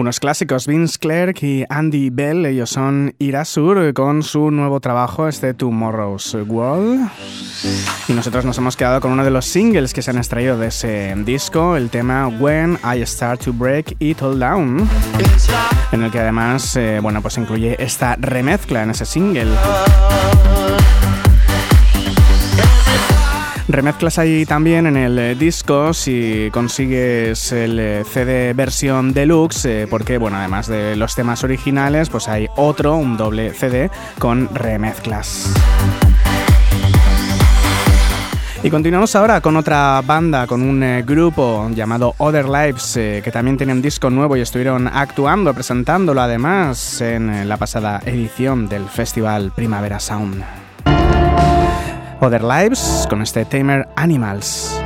Unos clásicos, Vince Clark y Andy Bell, ellos son Irasur con su nuevo trabajo, este Tomorrow's World. Y nosotros nos hemos quedado con uno de los singles que se han extraído de ese disco, el tema When I Start to Break It All Down, en el que además, eh, bueno, pues incluye esta remezcla en ese single. Remezclas ahí también en el eh, disco si consigues el eh, CD versión deluxe, eh, porque bueno, además de los temas originales, pues hay otro, un doble CD con remezclas. Y continuamos ahora con otra banda, con un grupo llamado Other Lives, que también tiene un disco nuevo y estuvieron actuando, presentándolo además en la pasada edición del festival Primavera Sound. Other Lives con este Tamer Animals.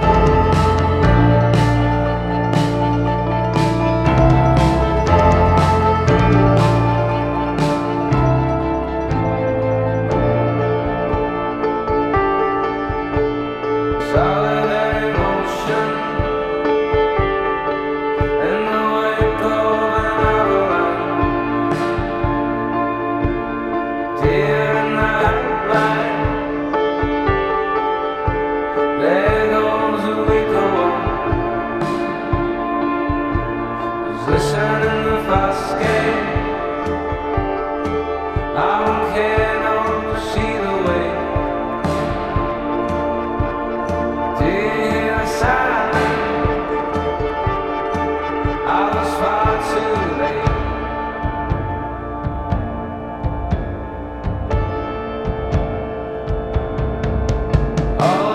Oh.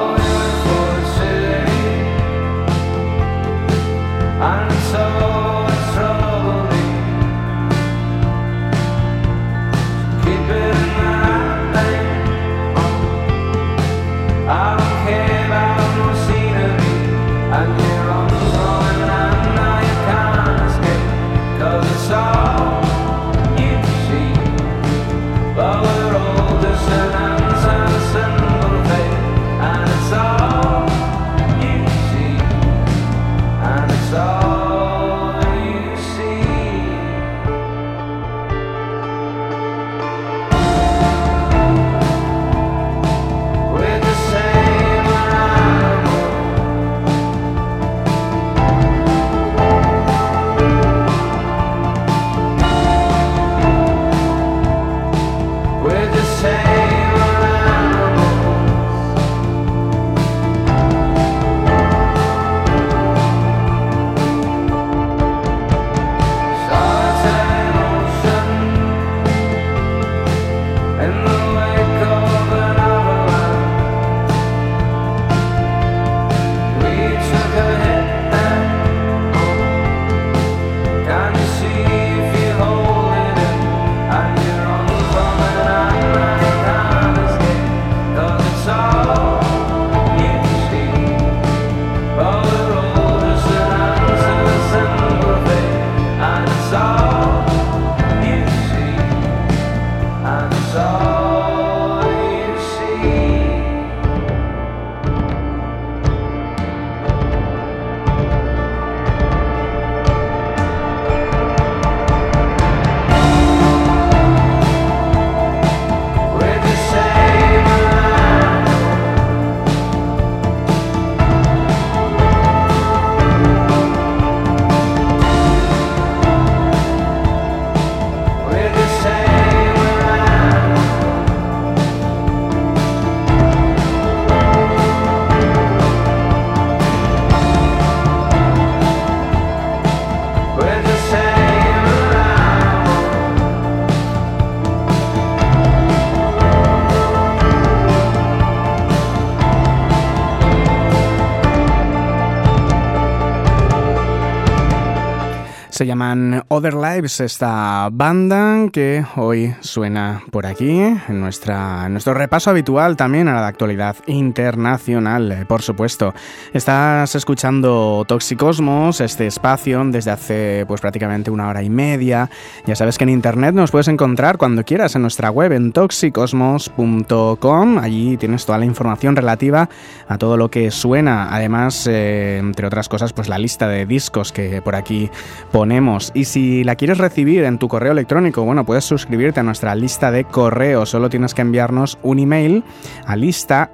Llaman Other Lives, esta banda que hoy suena por aquí, en, nuestra, nuestro repaso habitual también a la actualidad internacional, eh, por supuesto. Estás escuchando Toxicosmos, este espacio, desde hace pues prácticamente una hora y media. Ya sabes que en internet nos puedes encontrar cuando quieras en nuestra web en toxicosmos.com. Allí tienes toda la información relativa a todo lo que suena. Además, eh, entre otras cosas, pues la lista de discos que por aquí ponemos. Y si la quieres recibir en tu correo electrónico, bueno, puedes suscribirte a nuestra lista de correos. Solo tienes que enviarnos un email a lista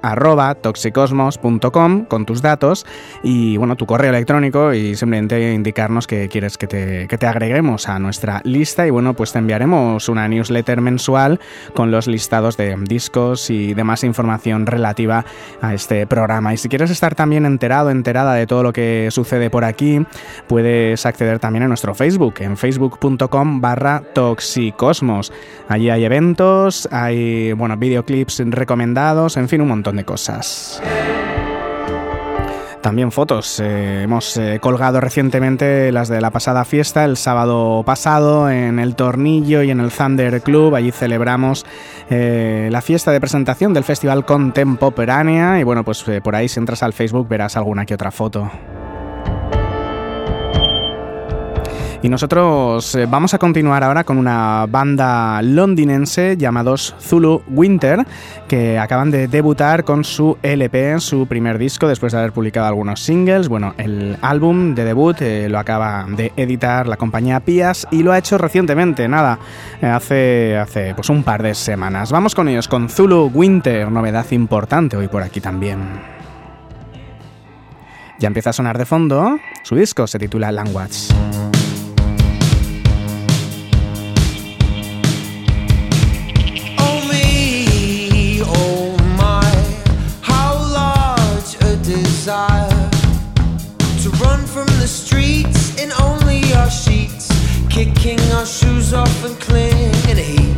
toxicosmos.com con tus datos y bueno, tu correo electrónico y simplemente indicarnos que quieres que te, que te agreguemos a nuestra lista y bueno, pues te enviaremos una newsletter mensual con los listados de discos y demás información relativa a este programa. Y si quieres estar también enterado, enterada de todo lo que sucede por aquí, puedes acceder también a nuestro Facebook, en facebook.com barra toxicosmos. Allí hay eventos, hay, bueno, videoclips recomendados, en fin, un montón de cosas. También fotos. eh, hemos eh, colgado recientemente las de la pasada fiesta, el sábado pasado, en el Tornillo y en el Thunder Club. Allí celebramos eh, la fiesta de presentación del Festival Contemporánea. Y bueno, pues por ahí si entras al Facebook verás alguna que otra foto. Y nosotros eh, vamos a continuar ahora con una banda londinense llamados Zulu Winter, que acaban de debutar con su LP, su primer disco, después de haber publicado algunos singles. Bueno, el álbum de debut eh, lo acaba de editar la compañía Pias y lo ha hecho recientemente, nada, eh, hace, hace pues un par de semanas. Vamos con ellos, con Zulu Winter, novedad importante hoy por aquí también. Ya empieza a sonar de fondo, su disco se titula Language. Kicking our shoes off and clinging to heat.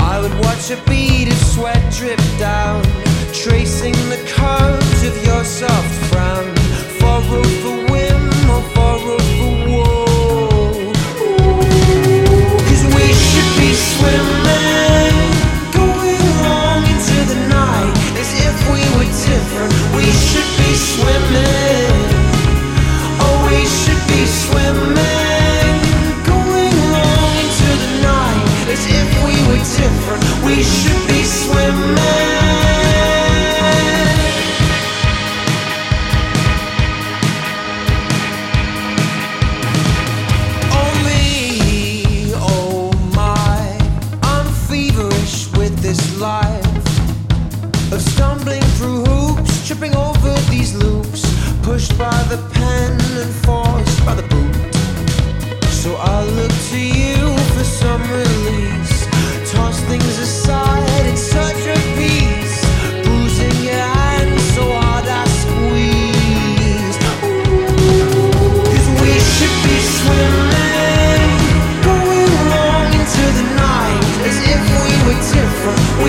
I would watch a bead of sweat drip down, tracing the curves of your soft frown, for whim or for woe. Cause we should be swimming, different. We should be swimming.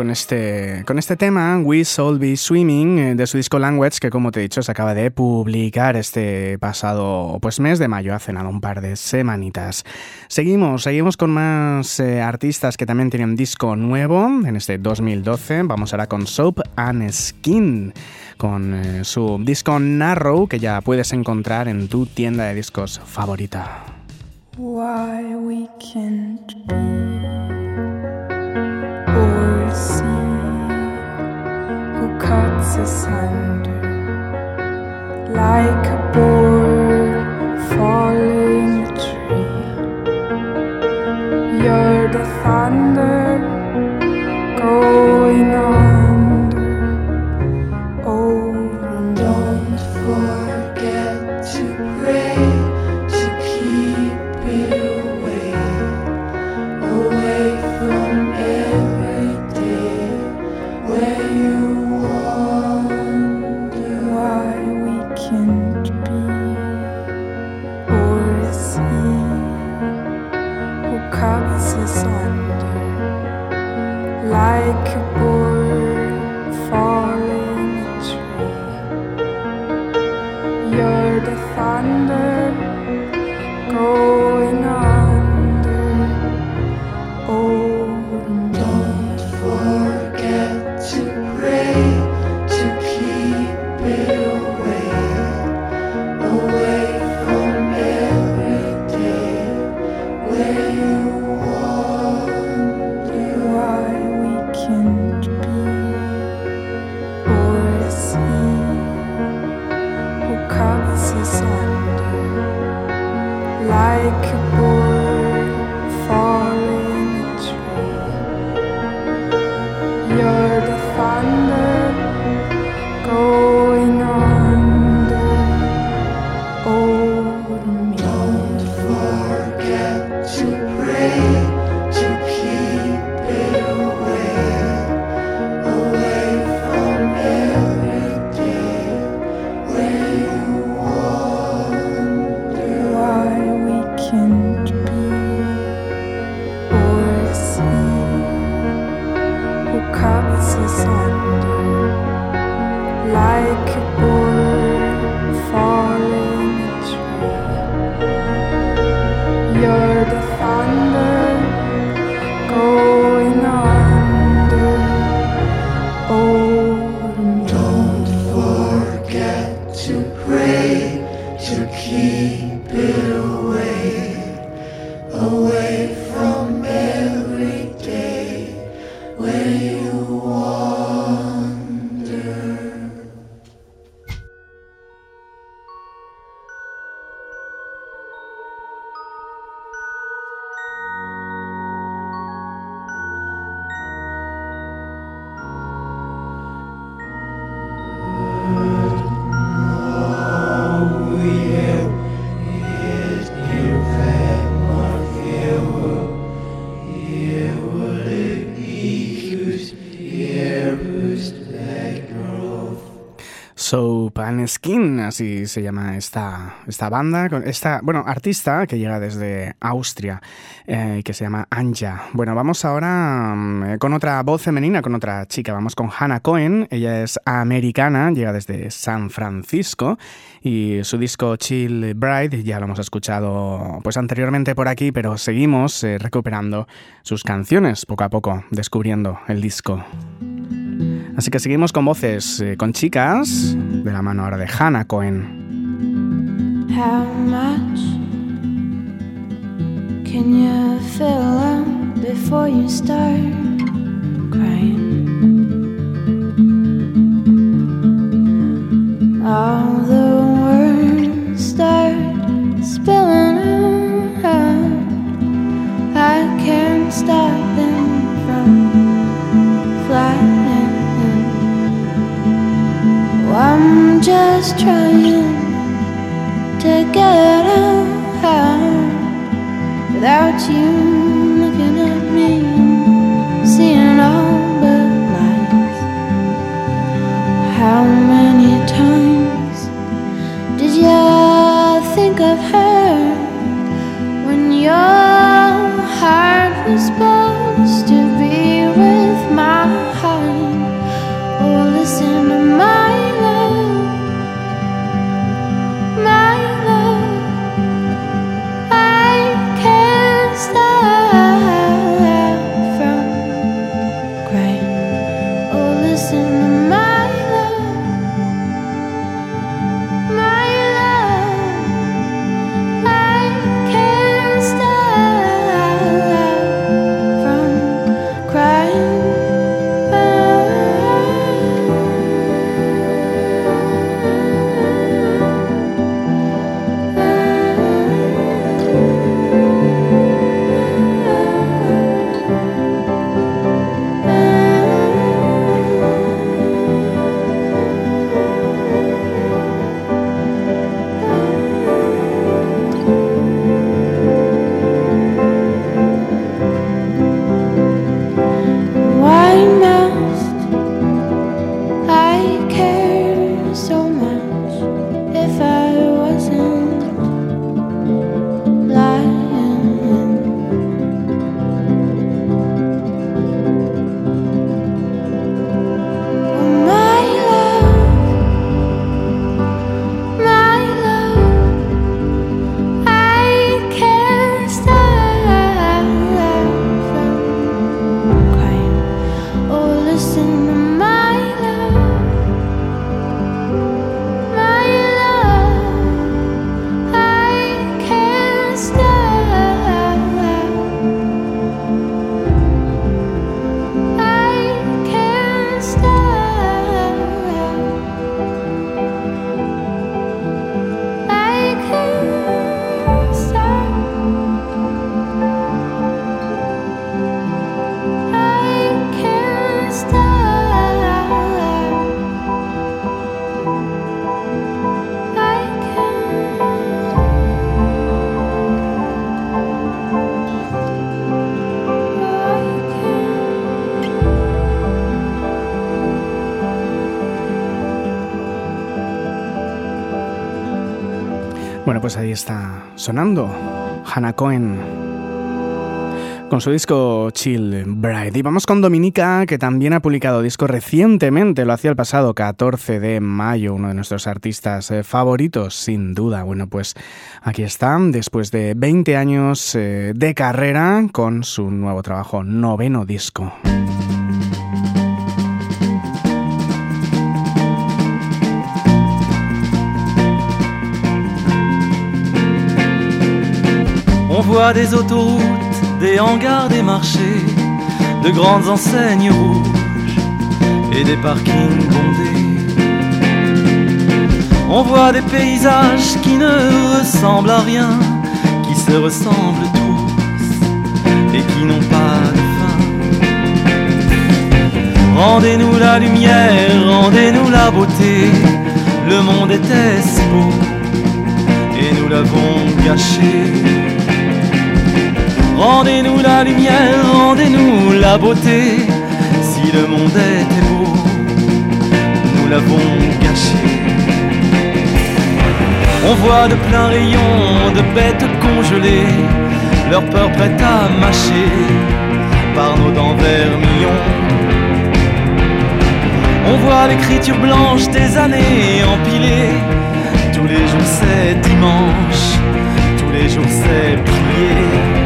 con este, con este tema, We Shall Be Swimming, eh, de su disco Language, que como te he dicho se acaba de publicar este pasado pues, mes de mayo, hace nada, un par de semanitas. Seguimos, seguimos con más eh, artistas que también tienen disco nuevo en este 2012. Vamos ahora con Soap and Skin, con eh, su disco Narrow, que ya puedes encontrar en tu tienda de discos favorita. Why we can't be cuts us under like a board falling a tree. You're the thunder así se llama esta, esta banda, esta, bueno, artista que llega desde Austria, eh, que se llama Anja. Bueno, vamos ahora mm, eh, con otra voz femenina, con otra chica, vamos con Hannah Cohen, ella es americana, llega desde San Francisco y su disco Chill Bride ya lo hemos escuchado pues anteriormente por aquí, pero seguimos eh, recuperando sus canciones poco a poco, descubriendo el disco. Así que seguimos con voces, eh, con chicas, de la mano ahora de Hannah Cohen. How much can you fill up before you start crying? All the words start spilling I'm just trying to get out without you looking at me, seeing all but lies. How many times did you think of her when your heart was supposed pues ahí está sonando Hannah Cohen con su disco Chill Bride. Y vamos con Dominica, que también ha publicado disco recientemente, lo hacía el pasado 14 de mayo, uno de nuestros artistas eh, favoritos, sin duda. Bueno, pues aquí está, después de 20 años eh, de carrera, con su nuevo trabajo, noveno disco. On voit des autoroutes, des hangars, des marchés, de grandes enseignes rouges et des parkings bondés. On voit des paysages qui ne ressemblent à rien, qui se ressemblent tous et qui n'ont pas de fin. Rendez-nous la lumière, rendez-nous la beauté, le monde était beau et nous l'avons gâché. Rendez-nous la lumière, rendez-nous la beauté. Si le monde était beau, nous l'avons gâché. On voit de pleins rayons de bêtes congelées, leur peur prête à mâcher par nos dents vermillons. On voit l'écriture blanche des années empilées. Tous les jours c'est dimanche, tous les jours c'est prier.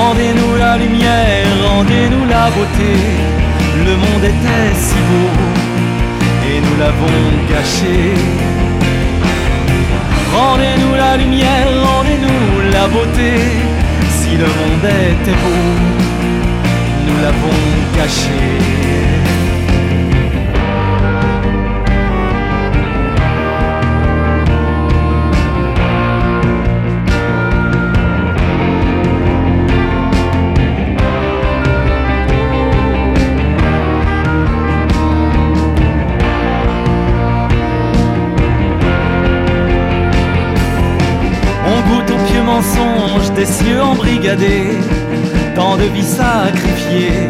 Rendez-nous la lumière, rendez-nous la beauté. Le monde était si beau et nous l'avons gâché. Rendez-nous la lumière, rendez-nous la beauté. Si le monde était beau, nous l'avons gâché. Des cieux embrigadés, tant de vies sacrifiées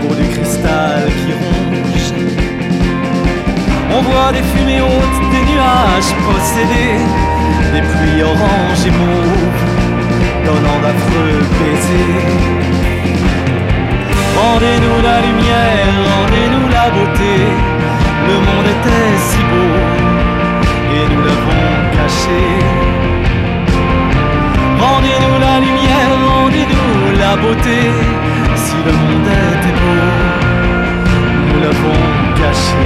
pour du cristal qui ronge. On voit des fumées hautes, des nuages possédés, des pluies oranges et mauves, donnant d'affreux baisers. Rendez-nous la lumière, rendez-nous la beauté, le monde était si beau et nous l'avons caché. Rendez-nous la lumière, rendez-nous la beauté. Si le monde était beau, nous l'avons caché.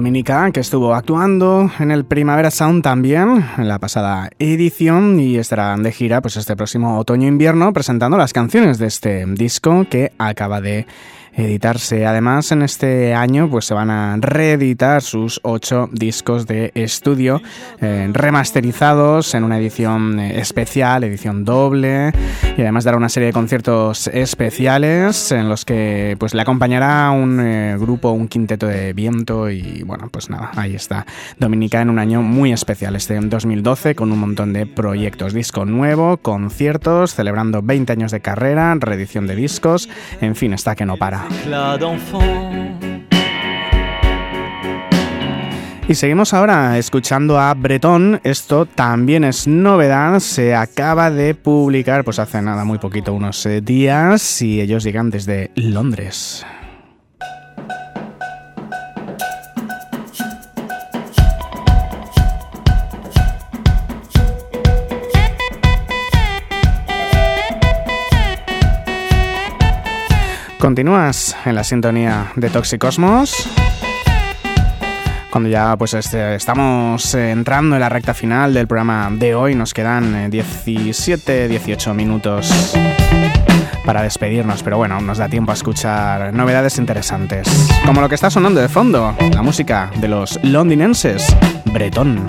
Dominica, que estuvo actuando en el Primavera Sound también, en la pasada edición, y estarán de gira pues este próximo otoño-invierno presentando las canciones de este disco que acaba de editarse. Además, en este año pues se van a reeditar sus ocho discos de estudio eh, remasterizados en una edición eh, especial, edición doble, y además dará una serie de conciertos especiales en los que pues le acompañará un eh, grupo, un quinteto de viento y bueno, pues nada, ahí está. Dominica en un año muy especial, este 2012, con un montón de proyectos, disco nuevo, conciertos, celebrando 20 años de carrera, reedición de discos, en fin, está que no para. Y seguimos ahora escuchando a Bretón. Esto también es novedad. Se acaba de publicar, pues hace nada, muy poquito, unos eh, días. Y ellos llegan desde Londres. Continúas en la sintonía de Toxicosmos. Cuando ya pues este, estamos eh, entrando en la recta final del programa de hoy, nos quedan eh, 17, 18 minutos para despedirnos, pero bueno, nos da tiempo a escuchar novedades interesantes, como lo que está sonando de fondo, la música de los londinenses, Bretón.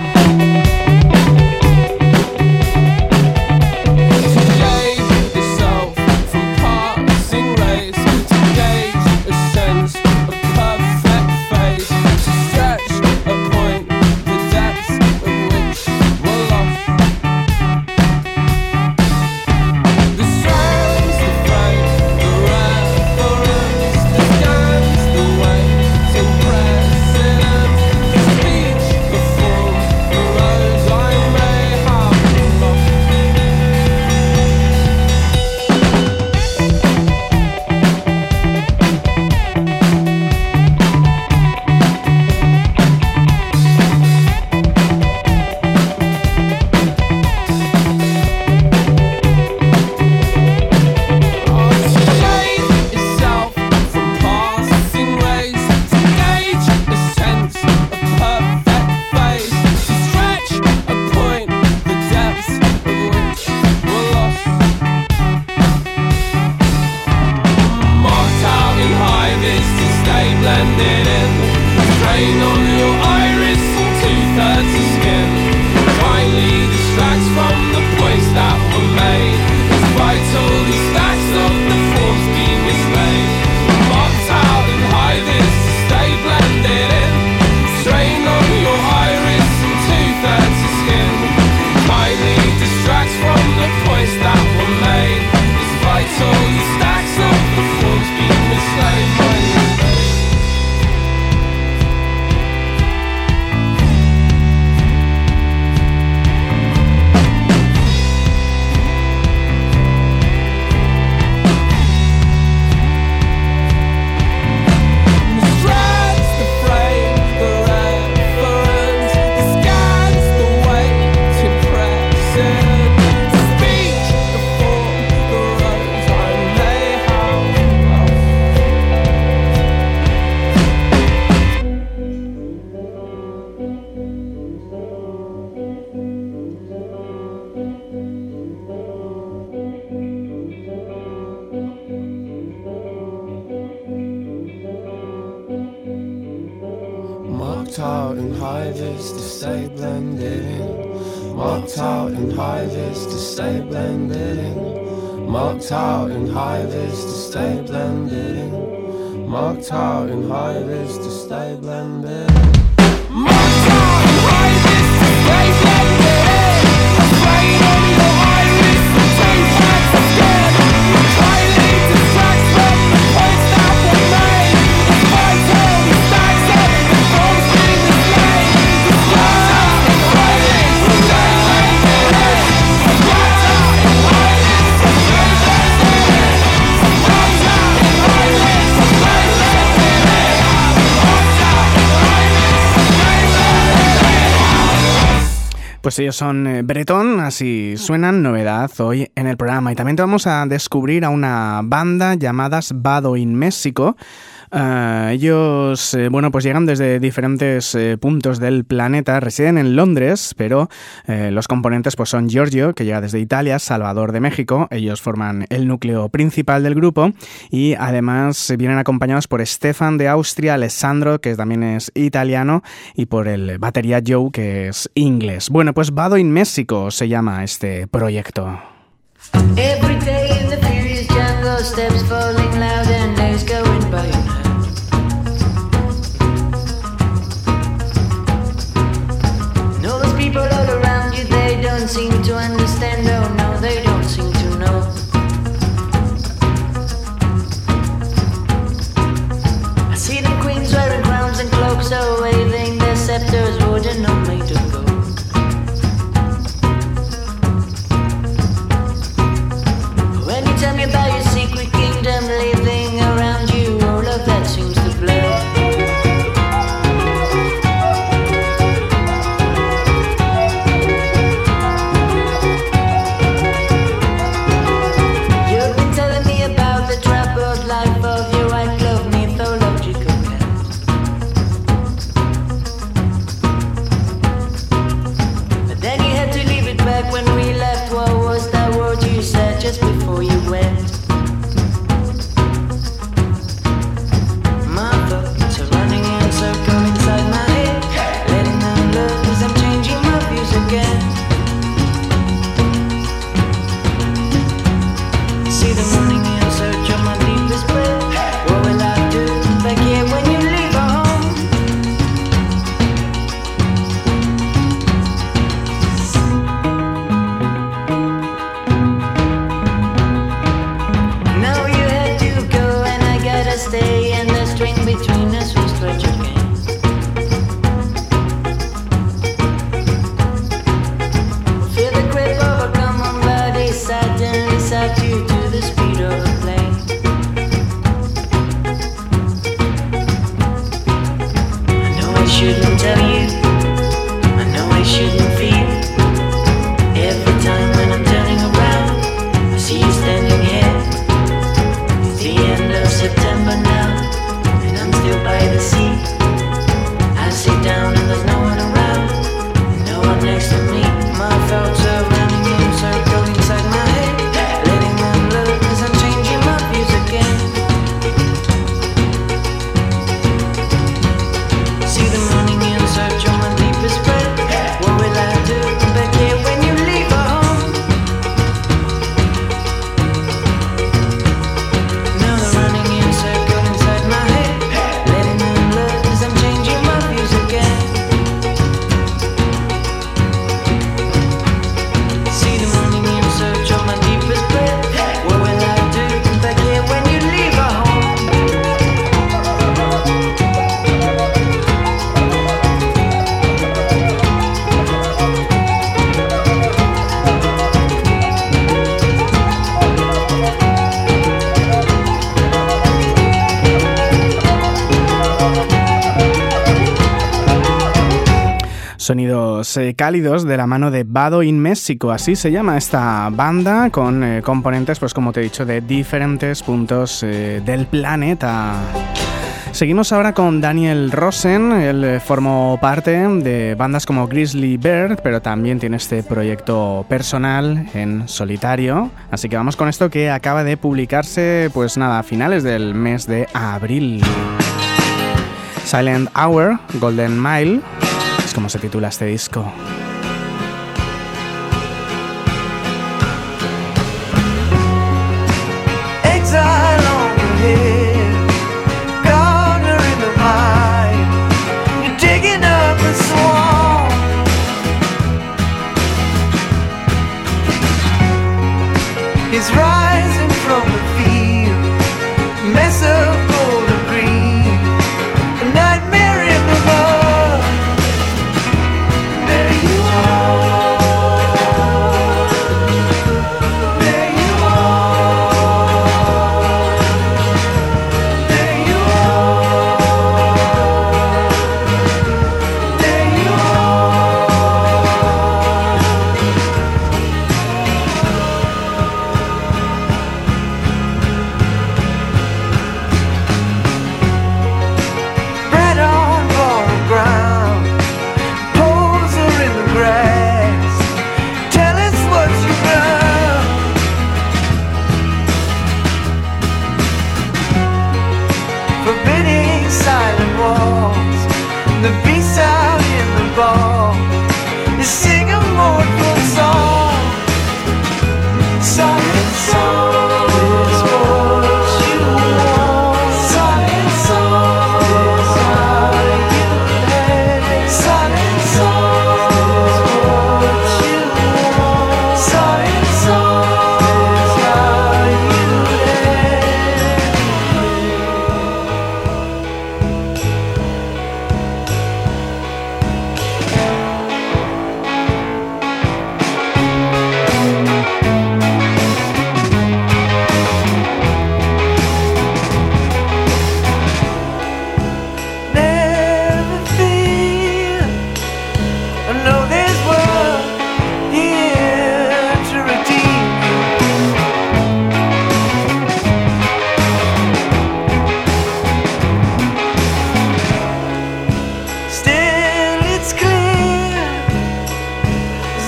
Out in vis to stay blended in. Marked out in vis to stay blended in. Marked out in vis to stay blended in. Marked out in vis to stay blended Pues ellos son eh, Bretón, así suenan, novedad hoy en el programa. Y también te vamos a descubrir a una banda llamadas Bado in México. Ah, ellos, eh, bueno, pues llegan desde diferentes eh, puntos del planeta, residen en Londres, pero eh, los componentes pues son Giorgio, que llega desde Italia, Salvador de México, ellos forman el núcleo principal del grupo y además vienen acompañados por Stefan de Austria, Alessandro, que también es italiano, y por el batería Joe, que es inglés. Bueno, pues Bado in México se llama este proyecto. Every day in the jungle, steps falling loud and going by. Eh, cálidos de la mano de Bado in México, así se llama esta banda, con eh, componentes, pues como te he dicho, de diferentes puntos eh, del planeta. Seguimos ahora con Daniel Rosen, él formó parte de bandas como Grizzly Bear, pero también tiene este proyecto personal en solitario, así que vamos con esto que acaba de publicarse, pues nada, a finales del mes de abril. Silent Hour, Golden Mile, como se titula este disco.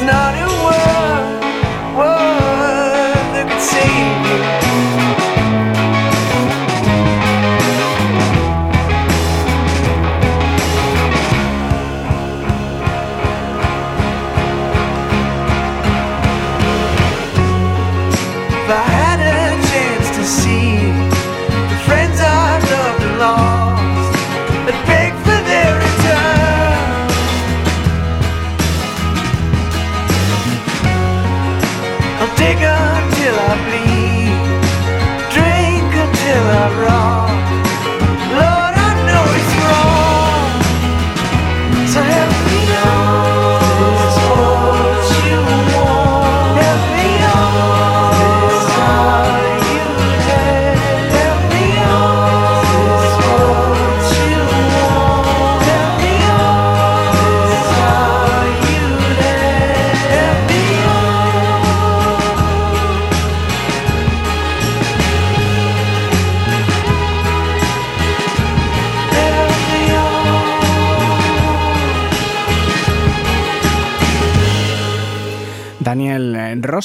Not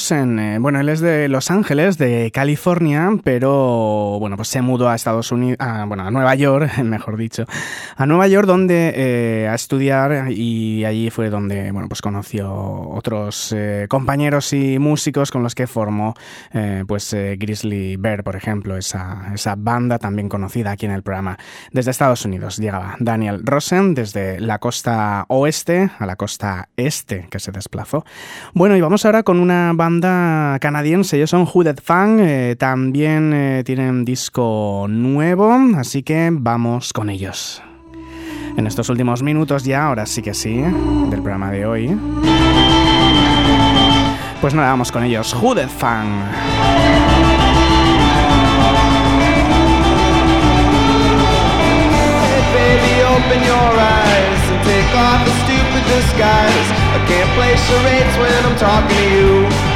Daniel eh, Rosen, eh, bueno, él es de Los Ángeles, de California, pero bueno, pues se mudó a Estados Unidos, a, bueno, a Nueva York, [laughs] mejor dicho, a Nueva York donde eh, a estudiar y allí fue donde, bueno, pues conoció otros eh, compañeros y músicos con los que formó, eh, pues eh, Grizzly Bear, por ejemplo, esa, esa banda también conocida aquí en el programa. Desde Estados Unidos llegaba Daniel Rosen, desde la costa oeste a la costa este, que se desplazó. Bueno, y vamos ahora con una banda canadiense, ellos son Hooded Fang, eh, también eh, tienen disco nuevo, así que vamos con ellos. En estos últimos minutos ya, ahora sí que sí, del programa de hoy. Pues nada, vamos con ellos, Hooded. Baby, open your eyes and take off the stupid disguise. I can't play charades when I'm talking to you.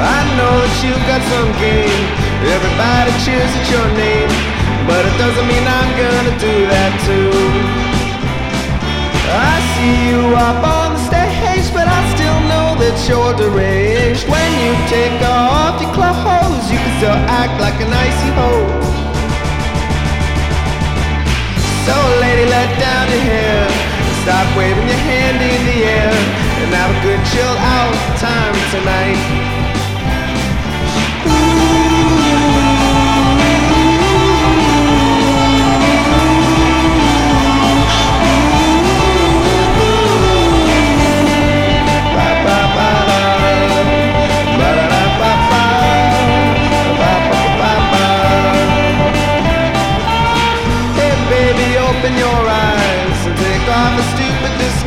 I know that you've got some game. Everybody cheers at your name, but it doesn't mean I'm gonna do that too. I see you up on the stage, but I still know that you're deranged. When you take off your clothes, you can still act like an icy hose. So, lady, let down your hair. Stop waving your hand in the air and have a good chill out time tonight.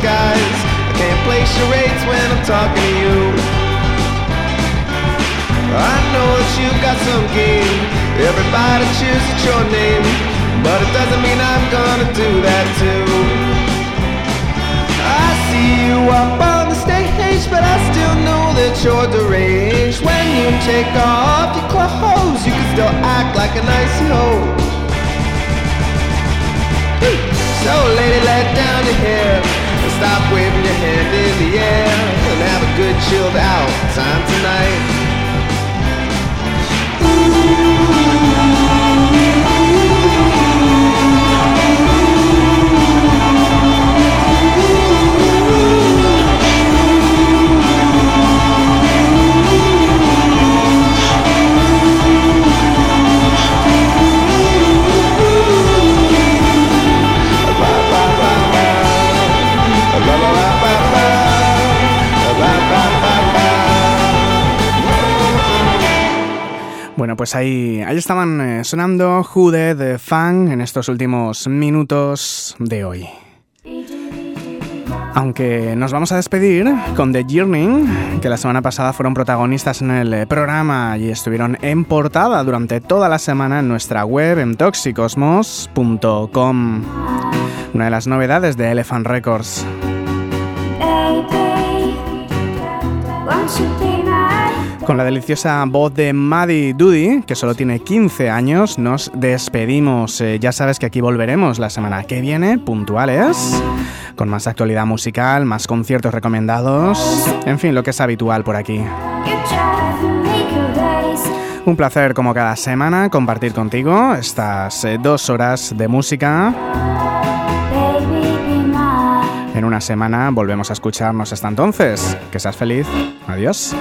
Disguise. I can't play charades when I'm talking to you. I know that you've got some game. Everybody cheers at your name, but it doesn't mean I'm gonna do that too. I see you up on the stage, but I still know that you're deranged. When you take off your clothes, you can still act like a nice hoe. So, lady, let down your hair stop waving your hand in the air and have a good chilled out. Time pues ahí, estaban eh, sonando Jude de Fan en estos últimos minutos de hoy. Aunque nos vamos a despedir con The Journey, que la semana pasada fueron protagonistas en el eh, programa y estuvieron en portada durante toda la semana en nuestra web en toxicosmos.com. Una de las novedades de Elephant Records. Con la deliciosa voz de Maddie Doody, que solo tiene 15 años, nos despedimos. Eh, ya sabes que aquí volveremos la semana que viene, puntuales, con más actualidad musical, más conciertos recomendados, en fin, lo que es habitual por aquí. Un placer como cada semana compartir contigo estas eh, dos horas de música. En una semana volvemos a escucharnos hasta entonces. Que seas feliz. Adiós.